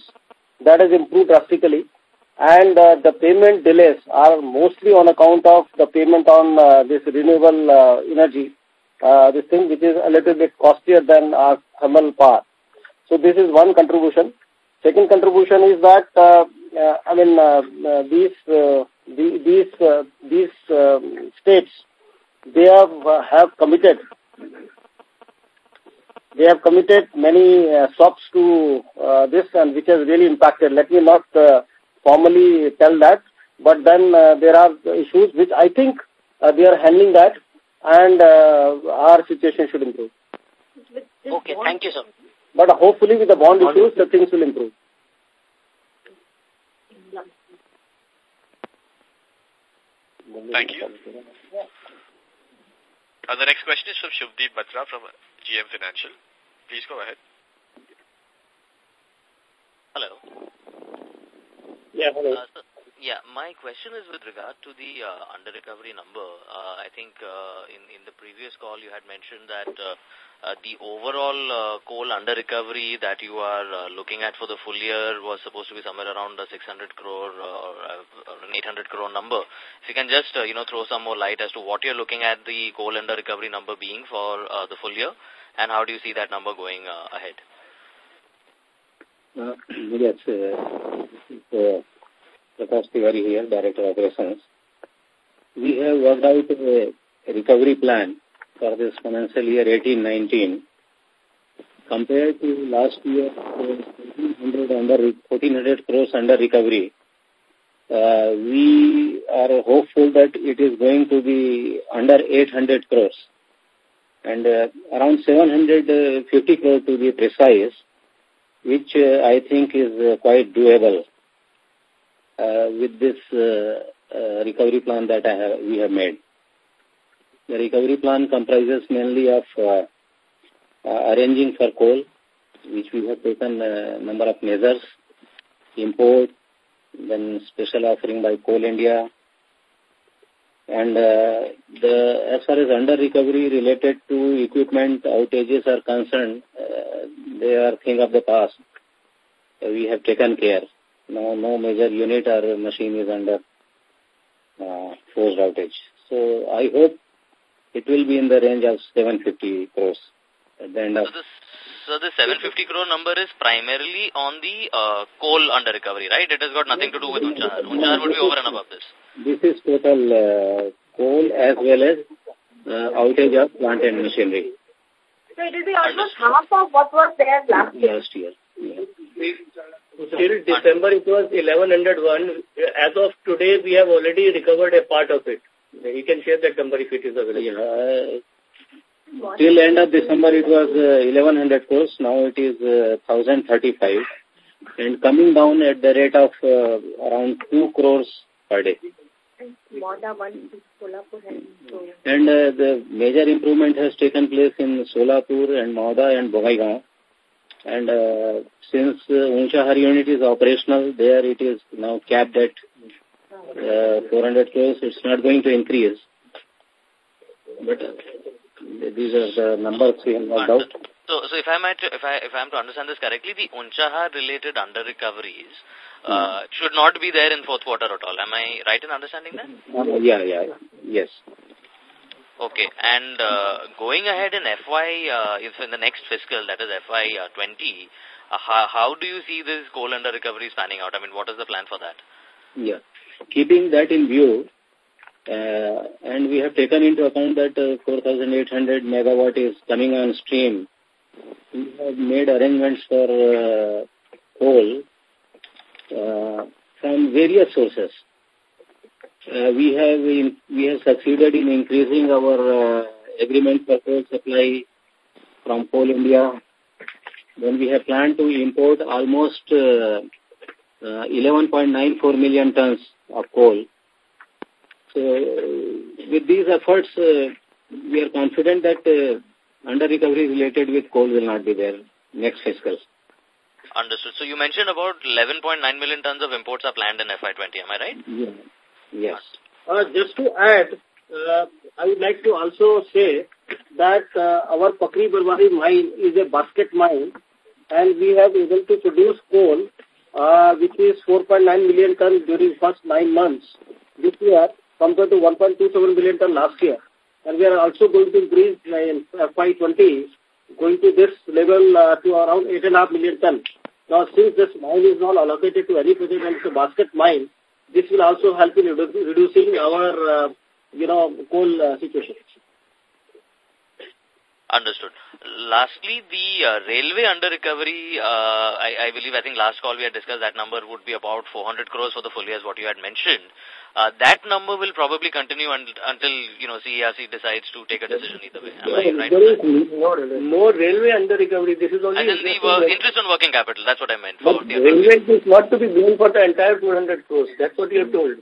That has improved drastically. And uh, the payment delays are mostly on account of the payment on uh, this renewable uh, energy uh, this thing which is a little bit costlier than our thermal power. So this is one contribution. Second contribution is that uh, uh, I mean uh, uh, these uh, the, these uh, these uh, states they have uh, have committed they have committed many uh, swaps to uh, this and which has really impacted. Let me not uh, formally tell that, but then uh, there are issues which I think uh, they are handling that and uh, our situation should improve. Okay, thank you, sir. But hopefully with the bond issues, the things will improve. Thank you. Uh, the next question is from Shubdeep Batra from JM Financial. Please go ahead. Hello. Yeah, hello. Uh, so, yeah, my question is with regard to the uh, under recovery number. Uh, I think uh, in in the previous call you had mentioned that uh, uh, the overall uh, coal under recovery that you are looking at for the full year was supposed to be somewhere around a 600 crore or an 800 crore number. If you can just you know throw some more light as to what you're looking at the coal under recovery number being for the full year, and how do you see that number going ahead? <clears throat> Yes, Prakash Tiwari here, Director of Operations. We have worked out a recovery plan for this financial year 18-19. Compared to last year, 1400, under, 1400 crores under recovery, uh, we are hopeful that it is going to be under 800 crores. and uh, around 750 crores to be precise, which uh, I think is uh, quite doable with this uh, uh, recovery plan that I have, we have made. The recovery plan comprises mainly of uh, uh, arranging for coal, which we have taken a number of measures, import, then special offering by Coal India, and uh, the as far as under recovery related to equipment outages are concerned, uh, they are thing of the past. Uh, we have taken care. No, no major unit or machine is under uh, forced outage. So I hope it will be in the range of 750 crores at the end of. So this, so the 750 crore number is primarily on the uh, coal under recovery, right? It has got nothing to do with Unchahar. Unchahar would be over and above this. This is total uh, coal as well as uh, outage of plant and machinery. So it will be almost half of what was there last year. Last year. Yeah. Till December it was 1101. As of today we have already recovered a part of it. You can share that number if it is available. Yeah. Till end of December it was uh, 1100 crores. Now it is uh, 1035 and coming down at the rate of uh, around 2 crores per day. And uh, the major improvement has taken place in Solapur and Mauda and Bongaigaon. And uh, since uh, Unchahar unit is operational, there it is now capped at uh, 400 crores. It's not going to increase. But uh, these are the numbers we have worked out. So, so if I might, if I if I am to understand this correctly, the Unchahar related under recoveries uh, should not be there in fourth quarter at all. Am I right in understanding that? Uh, yeah, yeah, yes. Okay, and uh, going ahead in FY, uh, if in the next fiscal, that is FY uh, 20, uh, how, how do you see this coal under recovery spanning out? I mean, what is the plan for that? Yeah, keeping that in view, uh, and we have taken into account that uh, 4,800 megawatt is coming on stream. We have made arrangements for uh, coal uh, from various sources. Uh, we have in, we have succeeded in increasing our uh, agreement for coal supply from Coal India. Then we have planned to import almost uh, uh, 11.94 million tons of coal. So, with these efforts, uh, we are confident that uh, under recovery related with coal will not be there next fiscal. Understood. So you mentioned about 11.9 million tons of imports are planned in FY20. Am I right? Yeah. Yes. Uh, just to add, uh, I would like to also say that uh, our Pakri Barwadih mine is a basket mine and we have been able to produce coal uh, which is 4.9 million tons during first nine months this year compared to 1.27 million ton last year. And we are also going to increase in FY20 going to this level uh, to around 8.5 million ton. Now, since this mine is not allocated to any project and it's a basket mine, this will also help in redu reducing our, uh, you know, coal uh, situation. Understood. Lastly, the uh, railway under recovery, I, I believe, I think last call we had discussed that number would be about 400 crores for the full year, as what you had mentioned. Uh, that number will probably continue un until, you know, CERC decides to take a decision either way. Am I right? There is no, no railway under recovery. This is only and then the uh, interest on working capital. That's what I meant. For but railway is not to be blamed for the entire 400 crores. That's what you have told.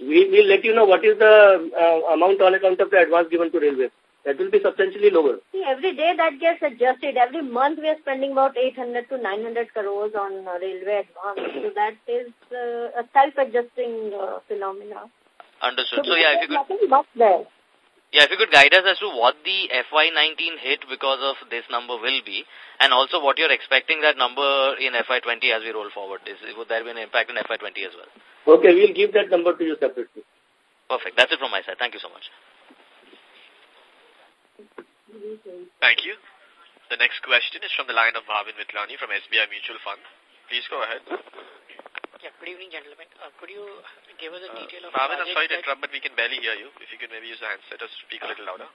We will let you know what is the uh, amount on account of the advance given to railways. That will be substantially lower. See, every day that gets adjusted. Every month we are spending about 800 to 900 crores on uh, railway advance. so that is uh, a self-adjusting uh, phenomena. Understood. So, so yeah, if you could... Much there. Yeah, if you could guide us as to what the FY19 hit because of this number will be, and also what you're expecting that number in FY20 as we roll forward. Is, would there be an impact in FY20 as well? Okay, we'll give that number to you separately. Perfect. That's it from my side. Thank you so much. Thank you. The next question is from the line of Bhavin Vithlani from SBI Mutual Fund. Please go ahead. Yeah, good evening, gentlemen. Uh, could you give us a uh, detail of... Bhavin, I'm sorry to interrupt, but we can barely hear you. If you could maybe use the handset or speak a little louder.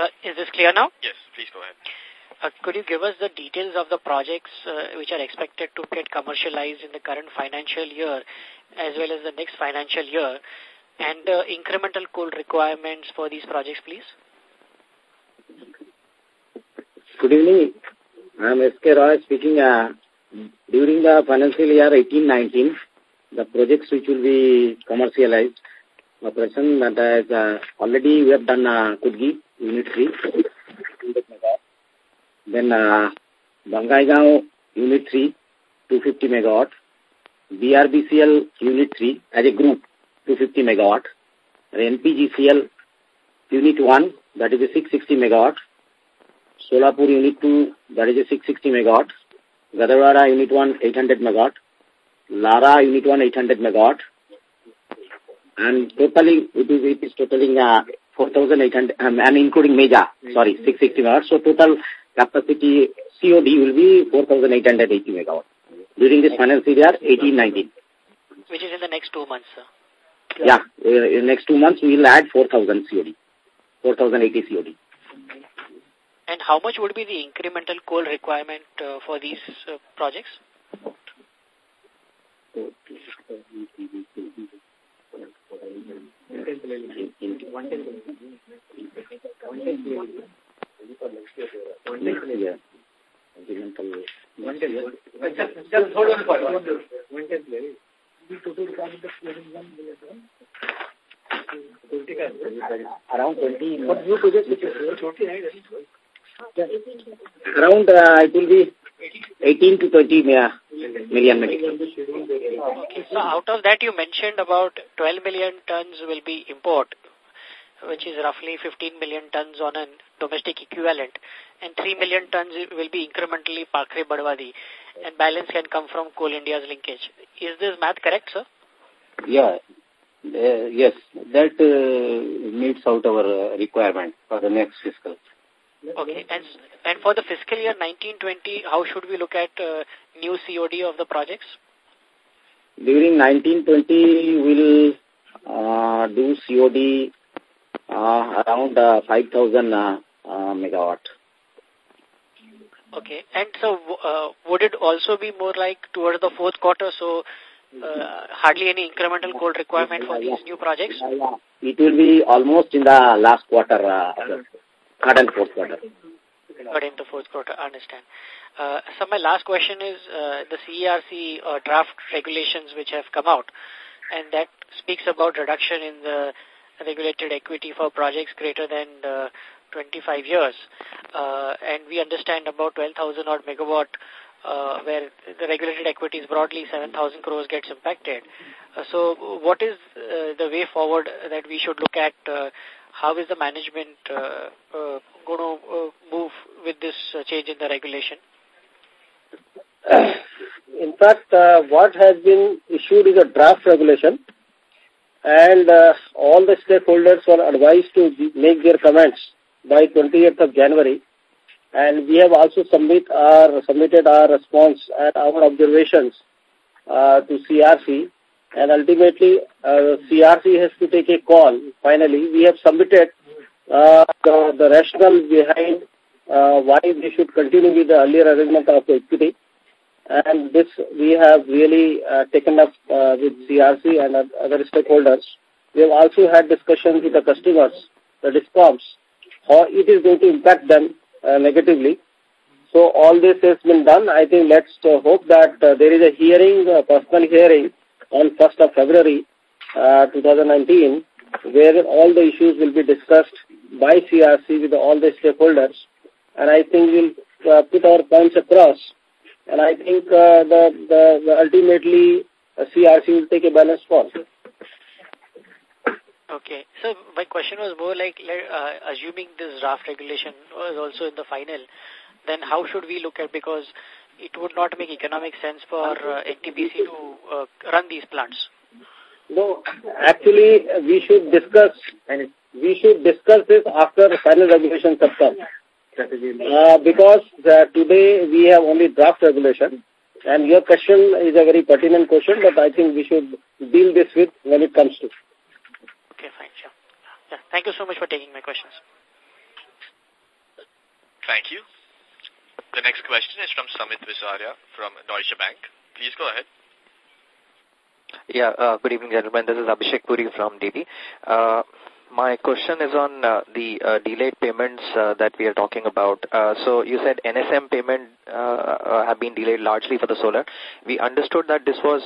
Uh, is this clear now? Yes, please go ahead. Uh, could you give us the details of the projects uh, which are expected to get commercialized in the current financial year as well as the next financial year and uh, incremental coal requirements for these projects, please? Good evening. I am S.K. Roy speaking. Uh, during the financial year 18-19, the projects which will be commercialized, operation that is uh, already we have done uh, Kudgi, Unit 3, then uh, Bongaigaon Unit 3, 250 megawatt, BRBCL Unit 3 as a group, 250 megawatt, and NPGCL Unit 1, that is a 660 megawatt, Solapur Unit 2, that is a 660 megawatt, Gadarwara Unit 1, 800 megawatt, Lara Unit 1, 800 megawatt, and totally, it is, it is totaling uh, 4,800, um, and including Meja, sorry, 660 megawatt. So total capacity COD will be 4,880 megawatt during this financial year 18-19. Which is in the next two months, sir. Yeah, uh, in next two months we will add 4,000 COD, 4,080 COD. And how much would be the incremental coal requirement uh, for these uh, projects? Just hold on for a. Around 20. What new project which is Around, uh, it will be 18 to 20 million metric Okay, so out of that you mentioned about 12 million tons will be import, which is roughly 15 million tons on a domestic equivalent, and 3 million tons will be incrementally Pakri Barwadih, and balance can come from Coal India's linkage. Is this math correct, sir? Yeah. Uh, yes, that uh, meets out our uh, requirement for the next fiscal. Okay, and and for the fiscal year 1920, how should we look at uh, new COD of the projects? During 1920, we'll uh, do COD uh, around uh, 5,000 uh, uh, megawatt. Okay, and so uh, would it also be more like towards the fourth quarter, so uh, hardly any incremental coal requirement for these new projects? It will be almost in the last quarter, uh, and fourth quarter. In the fourth quarter, understand. Uh, so my last question is uh, the CERC uh, draft regulations which have come out, and that speaks about reduction in the regulated equity for projects greater than uh, 25 years. Uh, and we understand about 12,000 odd megawatt uh, where the regulated equity is broadly 7,000 crores gets impacted. Uh, so what is uh, the way forward that we should look at? Uh, how is the management uh, uh, going to uh, move with this change in the regulation? In fact, what has been issued is a draft regulation and all the stakeholders were advised to make their comments by 28th of January and we have also submit our, submitted our response and our observations uh, to CERC and ultimately uh, CERC has to take a call. Finally, we have submitted uh, the, the rationale behind uh, why we should continue with the earlier arrangement of equity and this we have really uh, taken up uh, with CERC and other stakeholders. We have also had discussions with the customers, the DISCOMs, how it is going to impact them uh, negatively. So all this has been done. I think let's uh, hope that uh, there is a hearing, a personal hearing on 1st of February uh, 2019 where all the issues will be discussed by CERC with all the stakeholders. And I think we'll uh, put our points across and I think uh, the, the, the ultimately uh, CERC will take a balanced call. Okay. So my question was more like, uh, assuming this draft regulation was also in the final, then how should we look at, because it would not make economic sense for uh, NTPC to uh, run these plants. No, actually we should discuss, and we should discuss this after the final regulation have come. Uh, because uh, today we have only draft regulation and your question is a very pertinent question but I think we should deal this with when it comes to. Okay, fine, sure. Yeah, thank you so much for taking my questions. Thank you. The next question is from Samit Visaria from Deutsche Bank. Please go ahead. Yeah, uh, good evening, gentlemen. This is Abhishek Puri from DB. Uh, my question is on uh, the uh, delayed payments uh, that we are talking about. So you said NSM payment have been delayed largely for the solar. We understood that this was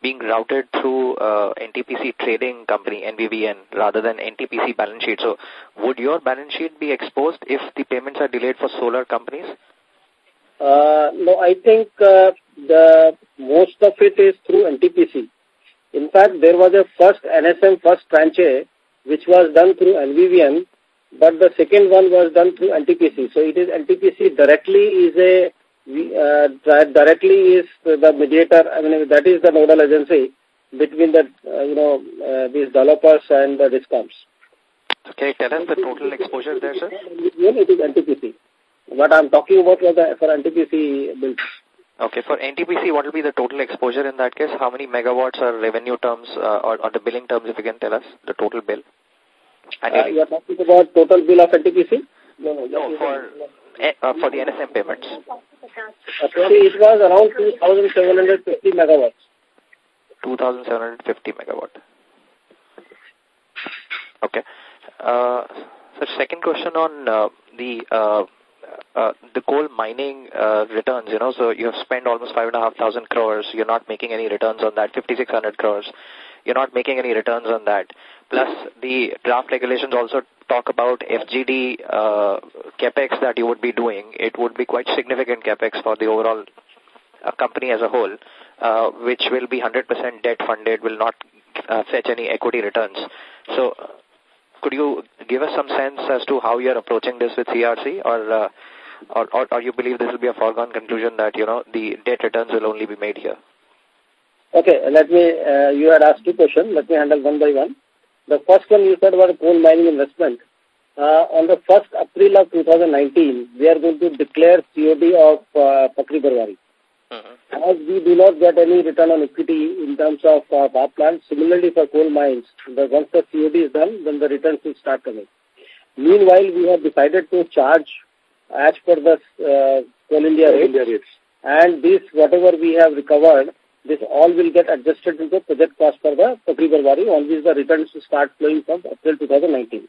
being routed through NTPC trading company, NVVN, rather than NTPC balance sheet. So would your balance sheet be exposed if the payments are delayed for solar companies? Uh, no, I think uh, the most of it is through NTPC. In fact, there was a first NSM first tranche which was done through NVVN, but the second one was done through NTPC. So it is NTPC directly is a uh, directly is the mediator. I mean that is the nodal agency between the uh, you know uh, these developers and the discoms. So can you tell us the total exposure there, sir? It is NTPC. What I'm talking about was the, for NTPC bills. Okay, for NTPC, what will be the total exposure in that case? How many megawatts are revenue terms uh, or, or the billing terms, if you can tell us, the total bill? Uh, you are talking about total bill of NTPC? No, no, no for, uh, for the NSM payments. Actually, it was around 2,750 megawatts. 2,750 megawatt. Okay. Uh, so second question on uh, the uh, uh, the coal mining uh, returns, you know, so you have spent almost 5,500 crores. You're not making any returns on that, 5,600 crores. You're not making any returns on that. Plus, the draft regulations also talk about FGD uh, capex that you would be doing. It would be quite significant capex for the overall uh, company as a whole, uh, which will be 100% debt funded, will not uh, fetch any equity returns. So, could you give us some sense as to how you're approaching this with CERC or, uh, or, or, or you believe this will be a foregone conclusion that, you know, the debt returns will only be made here? Okay, let me, uh, you had asked two questions. Let me handle one by one. The first one you said was coal mining investment. Uh, on the 1st April of 2019, we are going to declare COD of uh, Pakri Barwadih. Mm-hmm. As we do not get any return on equity in terms of uh, power plants, similarly for coal mines, the, once the COD is done, then the returns will start coming. Meanwhile, we have decided to charge as per the uh, Coal India rates, India rates. and this, whatever we have recovered, this all will get adjusted into project cost for the Pakri Barwadih, on which the returns will start flowing from April 2019.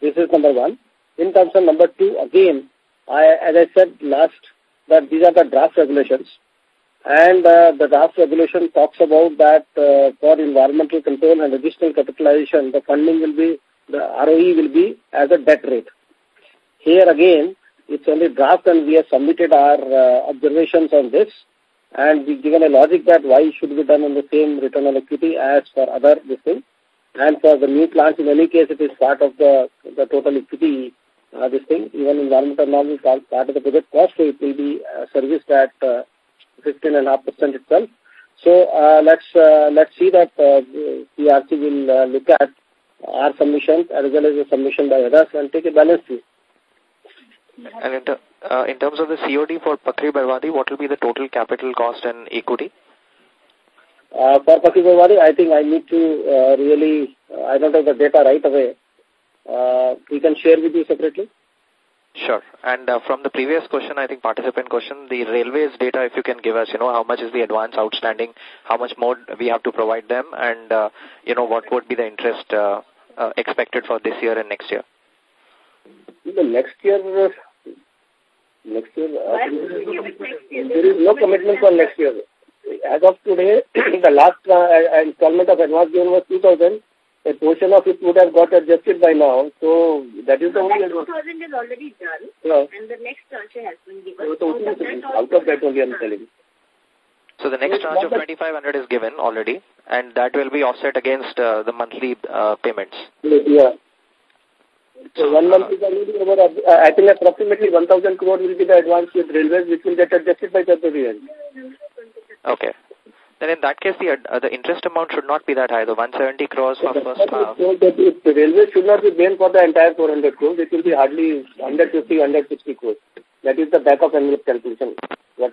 This is number one. In terms of number two, again, I, as I said last, that these are the draft regulations. And uh, the draft regulation talks about that uh, for environmental control and additional capitalization, the funding will be, the ROE will be as a debt rate. Here again, it's only draft and we have submitted our uh, observations on this and we've given a logic that why should be done on the same return on equity as for other this thing. And for the new plants, in any case, it is part of the, the total equity, this thing. Even environmental norm is part of the project cost, so it will be serviced at 15.5% itself. So uh, let's uh, let's see that uh, CERC will uh, look at our submission as well as the submission by others and take a balanced view. And in, ter uh, in terms of the COD for Pakri Barwadih, what will be the total capital cost and equity? Uh, for Pakri Barwadih, I think I need to uh, really, uh, I don't have the data right away. Uh, we can share with you separately. Sure. And uh, from the previous question, I think participant question, the railways data, if you can give us, you know, how much is the advance outstanding, how much more we have to provide them, and, uh, you know, what would be the interest uh, uh, expected for this year and next year? The next year, uh, next year, uh, there is no commitment for next year. As of today, <clears throat> the last uh, installment of advance given was 2000. A portion of it would have got adjusted by now. So that is the so only that 2000 is already done. Yeah. And the next tranche has been given. So, Out of that out of that only I'm telling you. So the next tranche of 2500 is given already, and that will be offset against uh, the monthly uh, payments. Yeah. So one month is already over. Uh, I think approximately 1,000 crore will be the advance with railways, which will get adjusted by February end. Okay. Then in that case, the uh, the interest amount should not be that high. The 170 crores for first half. That if the railways should not be paying for the entire 400 crores. It will be hardly 150, 160 crores. That is the back of envelope calculation. What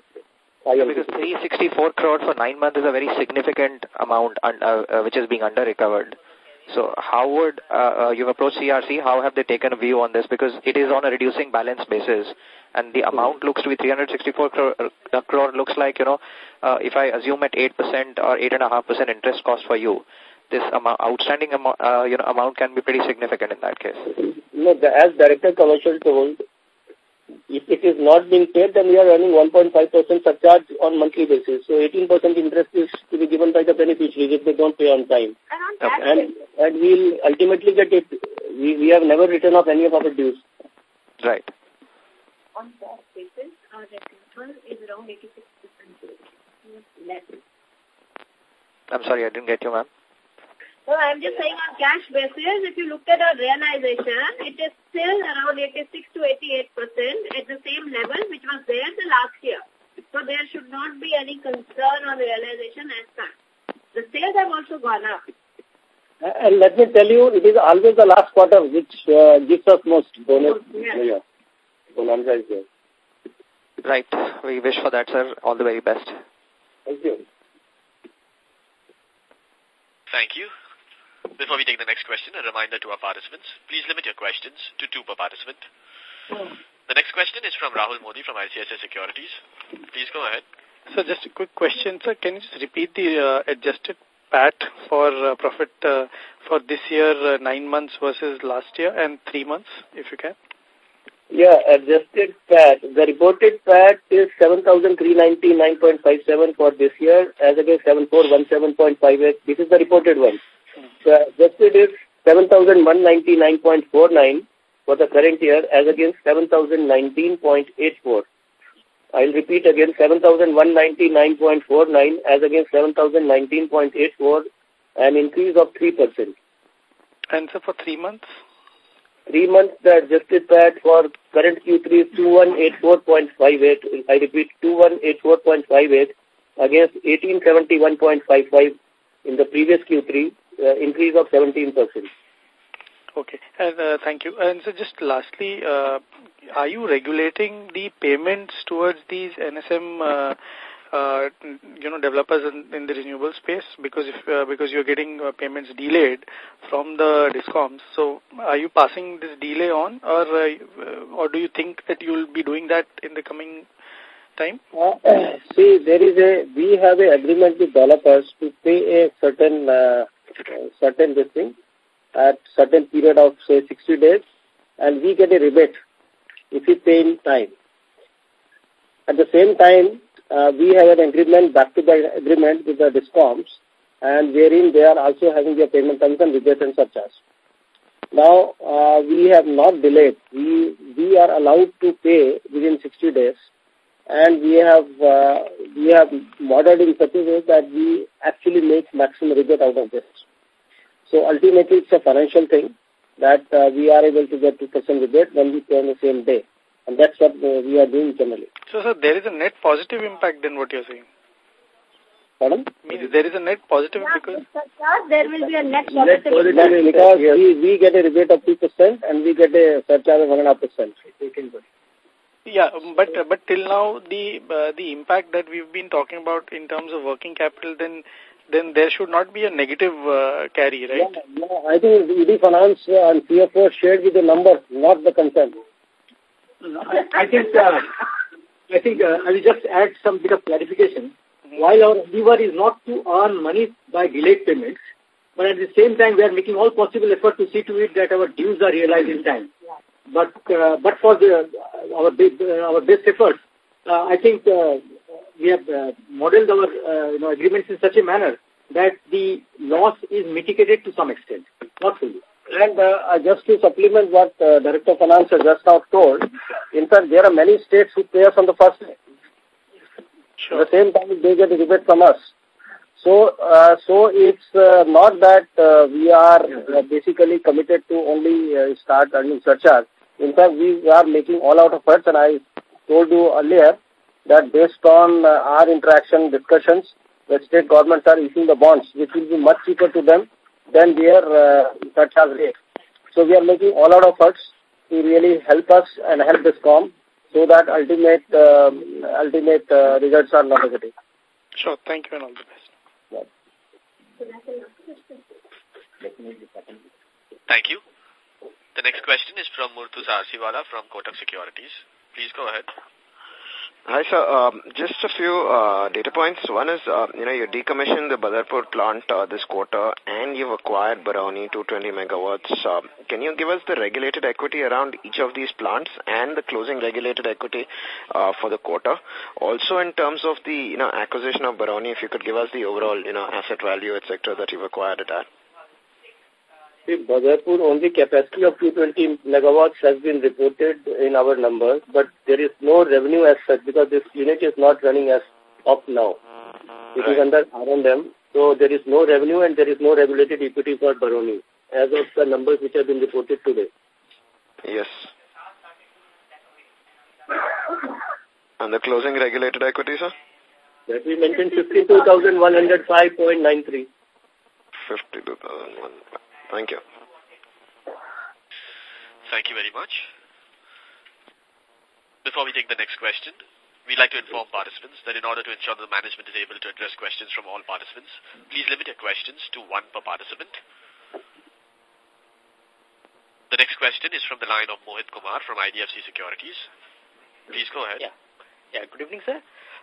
Yeah, because 364 crores for nine months is a very significant amount un, uh, uh, which is being under recovered. So how would uh, uh, you've approached CERC? How have they taken a view on this? Because it is on a reducing balance basis, and the amount looks to be 364 crore. Uh, crore looks like you know, uh, if I assume at eight percent or eight and a half percent interest cost for you, this amount, outstanding amount, uh, you know, amount can be pretty significant in that case. No, the, as Director Commercial told, if it is not being paid, then we are earning 1.5% surcharge on monthly basis. So 18% interest is to be given by the beneficiaries if they don't pay on time. And on And, and we'll ultimately get it. We, we have never written off any of our dues. Right. On that basis, our return is around 86% less. I'm sorry, I didn't get you, ma'am. So I'm just saying on cash basis, if you look at our realization, it is still around 86 to 88% at the same level which was there the last year. So there should not be any concern on realization as such. The sales have also gone up. And let me tell you, it is always the last quarter which uh, gives us most bonus. Yes. Yeah. Bonanza is there. Right. We wish for that, sir. All the very best. Thank you. Thank you. Before we take the next question, a reminder to our participants, please limit your questions to two per participant. The next question is from Rahul Modi from ICICI Securities. Please go ahead. So just a quick question, sir. Can you just repeat the uh, adjusted PAT for uh, profit uh, for this year, uh, nine months versus last year, and three months, if you can? Yeah, adjusted PAT. The reported PAT is 7,399.57 for this year as against 7,417.58. This is the reported one. Hmm. The adjusted is 7,199.49 for the current year as against 7,019.84. I'll repeat again, 7,199.49 as against 7,019.84, an increase of 3%. And so for three months? Three months, the adjusted PAT for current Q3 is 2184.58. I repeat, 2184.58 against 1871.55 in the previous Q3, uh, increase of 17%. Okay. And uh, thank you. And so just lastly, uh, are you regulating the payments towards these NSM, uh, uh, you know, developers in, in the renewable space? Because if uh, because you're getting uh, payments delayed from the discoms, so are you passing this delay on, or uh, or do you think that you will be doing that in the coming time? Uh, <coughs> see, there is a, we have an agreement with developers to pay a certain, uh, certain thing at certain period of say 60 days and we get a rebate if we pay in time. At the same time, uh, we have an agreement, back to the agreement with the discoms and wherein they are also having their payment terms and rebate and. Now, uh, we have not delayed. We, we are allowed to pay within 60 days and we have, uh, we have modeled in such a way that we actually make maximum rebate out of this. So ultimately it's a financial thing that uh, we are able to get 2% rebate when we pay on the same day. And that's what uh, we are doing generally. So, sir, there is a net positive impact than what you're saying. Pardon? Means there is a net positive Yeah, because... surcharge, there will be a net Net positive. positive because we, we get a rebate of 2% and we get a surcharge of 1.5%. Yeah, but uh, but till now the uh, the impact that we've been talking about in terms of working capital, then then there should not be a negative uh, carry, right? Yeah, yeah, I think ED Finance uh, and CFO shared with the number, not the concern. I, I think, uh, I think uh, I will just add some bit of clarification. While our endeavor is not to earn money by delayed payments, but at the same time we are making all possible effort to see to it that our dues are realized in time. But uh, but for the our our best efforts, uh, I think uh, we have modeled our you know agreements in such a manner that the loss is mitigated to some extent, not fully. And uh, just to supplement what uh, Director of Finance has just now told, in fact, there are many states who pay us on the first day. Sure. At the same time, they get a rebate from us. So, uh, so it's uh, not that uh, we are uh, basically committed to only uh, start earning surcharge. In fact, we are making all out of efforts, and I told you earlier that based on uh, our interaction discussions, the state governments are issuing the bonds, which will be much cheaper to them than their uh, surcharge rate. So we are making all our efforts to really help us and help DISCOM so that ultimate uh, ultimate uh, results are not negative. Sure. Thank you and all the best. Thank you. The next question is from Murtuza Arsiwala from Kotak Securities. Please go ahead. Hi, sir. Um, just a few uh, data points. One is, uh, you know, you decommissioned the Badarpur plant uh, this quarter and you've acquired Barauni 220 megawatts. Uh, can you give us the regulated equity around each of these plants and the closing regulated equity uh, for the quarter? Also, in terms of the, you know, acquisition of Barauni, if you could give us the overall, you know, asset value, etc., that you've acquired it at. See, Badarpur only capacity of 220 megawatts has been reported in our numbers, but there is no revenue as such because this unit is not running as up now. It is under R&M, so there is no revenue and there is no regulated equity for Barauni as of the numbers which have been reported today. Yes. And the closing regulated equity, sir? That we mentioned 52,105.93. 52,105. Thank you. Thank you very much. Before we take the next question, we'd like to inform participants that in order to ensure the management is able to address questions from all participants, please limit your questions to one per participant. The next question is from the line of Mohit Kumar from IDFC Securities. Please go ahead. Yeah. Yeah, good evening, sir.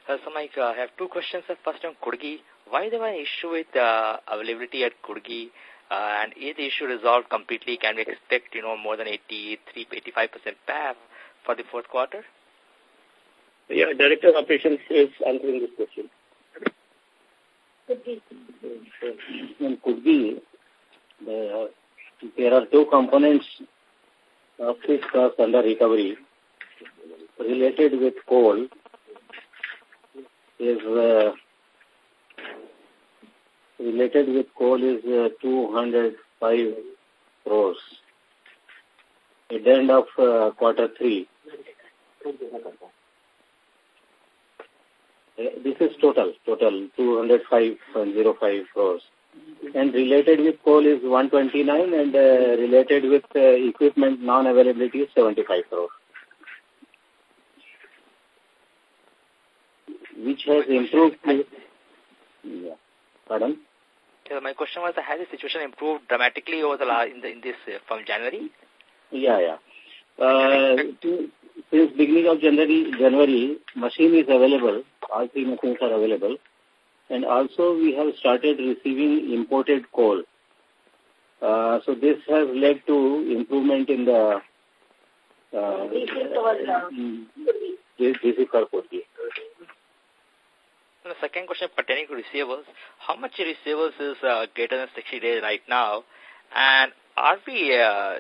Uh, so, Mike, uh, I have two questions. First on Kudgi. Why there was an issue with uh, availability at Kudgi uh, and is the issue resolved completely? Can we expect, you know, more than 83, 85% PAF for the fourth quarter? Yeah, Director of Operations is answering this question. In Kudgi, the, there are two components of this cost under recovery related with coal is uh, related with coal is uh, 205 crores. At the end of uh, quarter three, uh, this is total, total 205.05 crores. And related with coal is 129 and related with equipment non-availability is 75 crores. Which has improved. Yeah. Pardon? Uh, my question was, has the situation improved dramatically over the last, in, the, in this uh, from January? Yeah, yeah. Uh, to, since beginning of January, January, machine is available. All three machines are available. And also we have started receiving imported coal. Uh, so this has led to improvement in the uh, DC for Kudgi. And the second question pertaining to receivables, how much receivables is uh, greater than 60 days right now? And are we uh,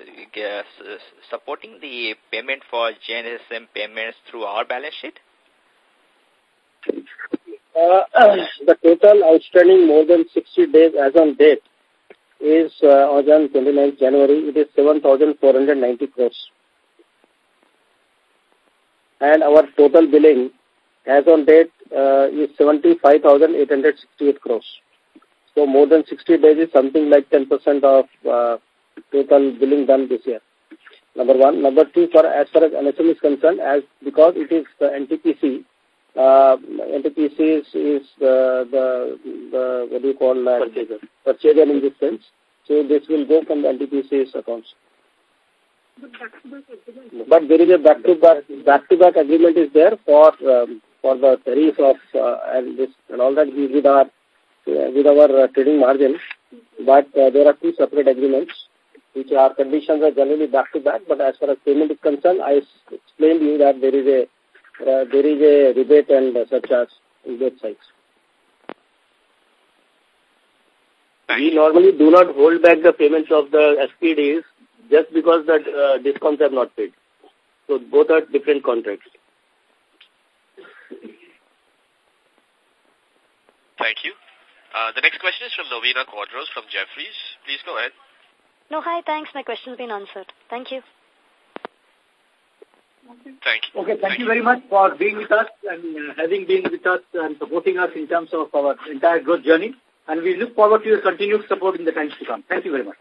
supporting the payment for JNSM payments through our balance sheet? Uh, <clears throat> the total outstanding more than 60 days as on date is uh, on 29th January, it is 7,490 crores. And our total billing as on date uh, is 75,868 crores. So more than 60 days is something like 10% of uh, total billing done this year. Number one. Number two, for as far as NSM is concerned, as because it is the NTPC, uh, NTPC is, is the, the, the, what do you call that? Purchaser. Purchaser in this sense. So this will go from the NTPC's accounts. But there is a back-to-back back-to-back agreement is there for um, for the tariff of uh, and this and all that with our uh, with our uh, trading margin. But uh, there are two separate agreements which are conditions are generally back to back. But as far as payment is concerned, I explained you that there is a uh, there is a rebate and uh, surcharge in both sides. We normally do not hold back the payments of the SPDs just because the uh, discoms have not paid. So both are different contracts. Thank you. Uh, the next question is from Novena Quadros from Jefferies. Please go ahead. No, hi, thanks. My question's been answered. Thank you. Thank you. Okay, thank, thank you very much for being with us and uh, having been with us and supporting us in terms of our entire growth journey. And we look forward to your continued support in the times to come. Thank you very much.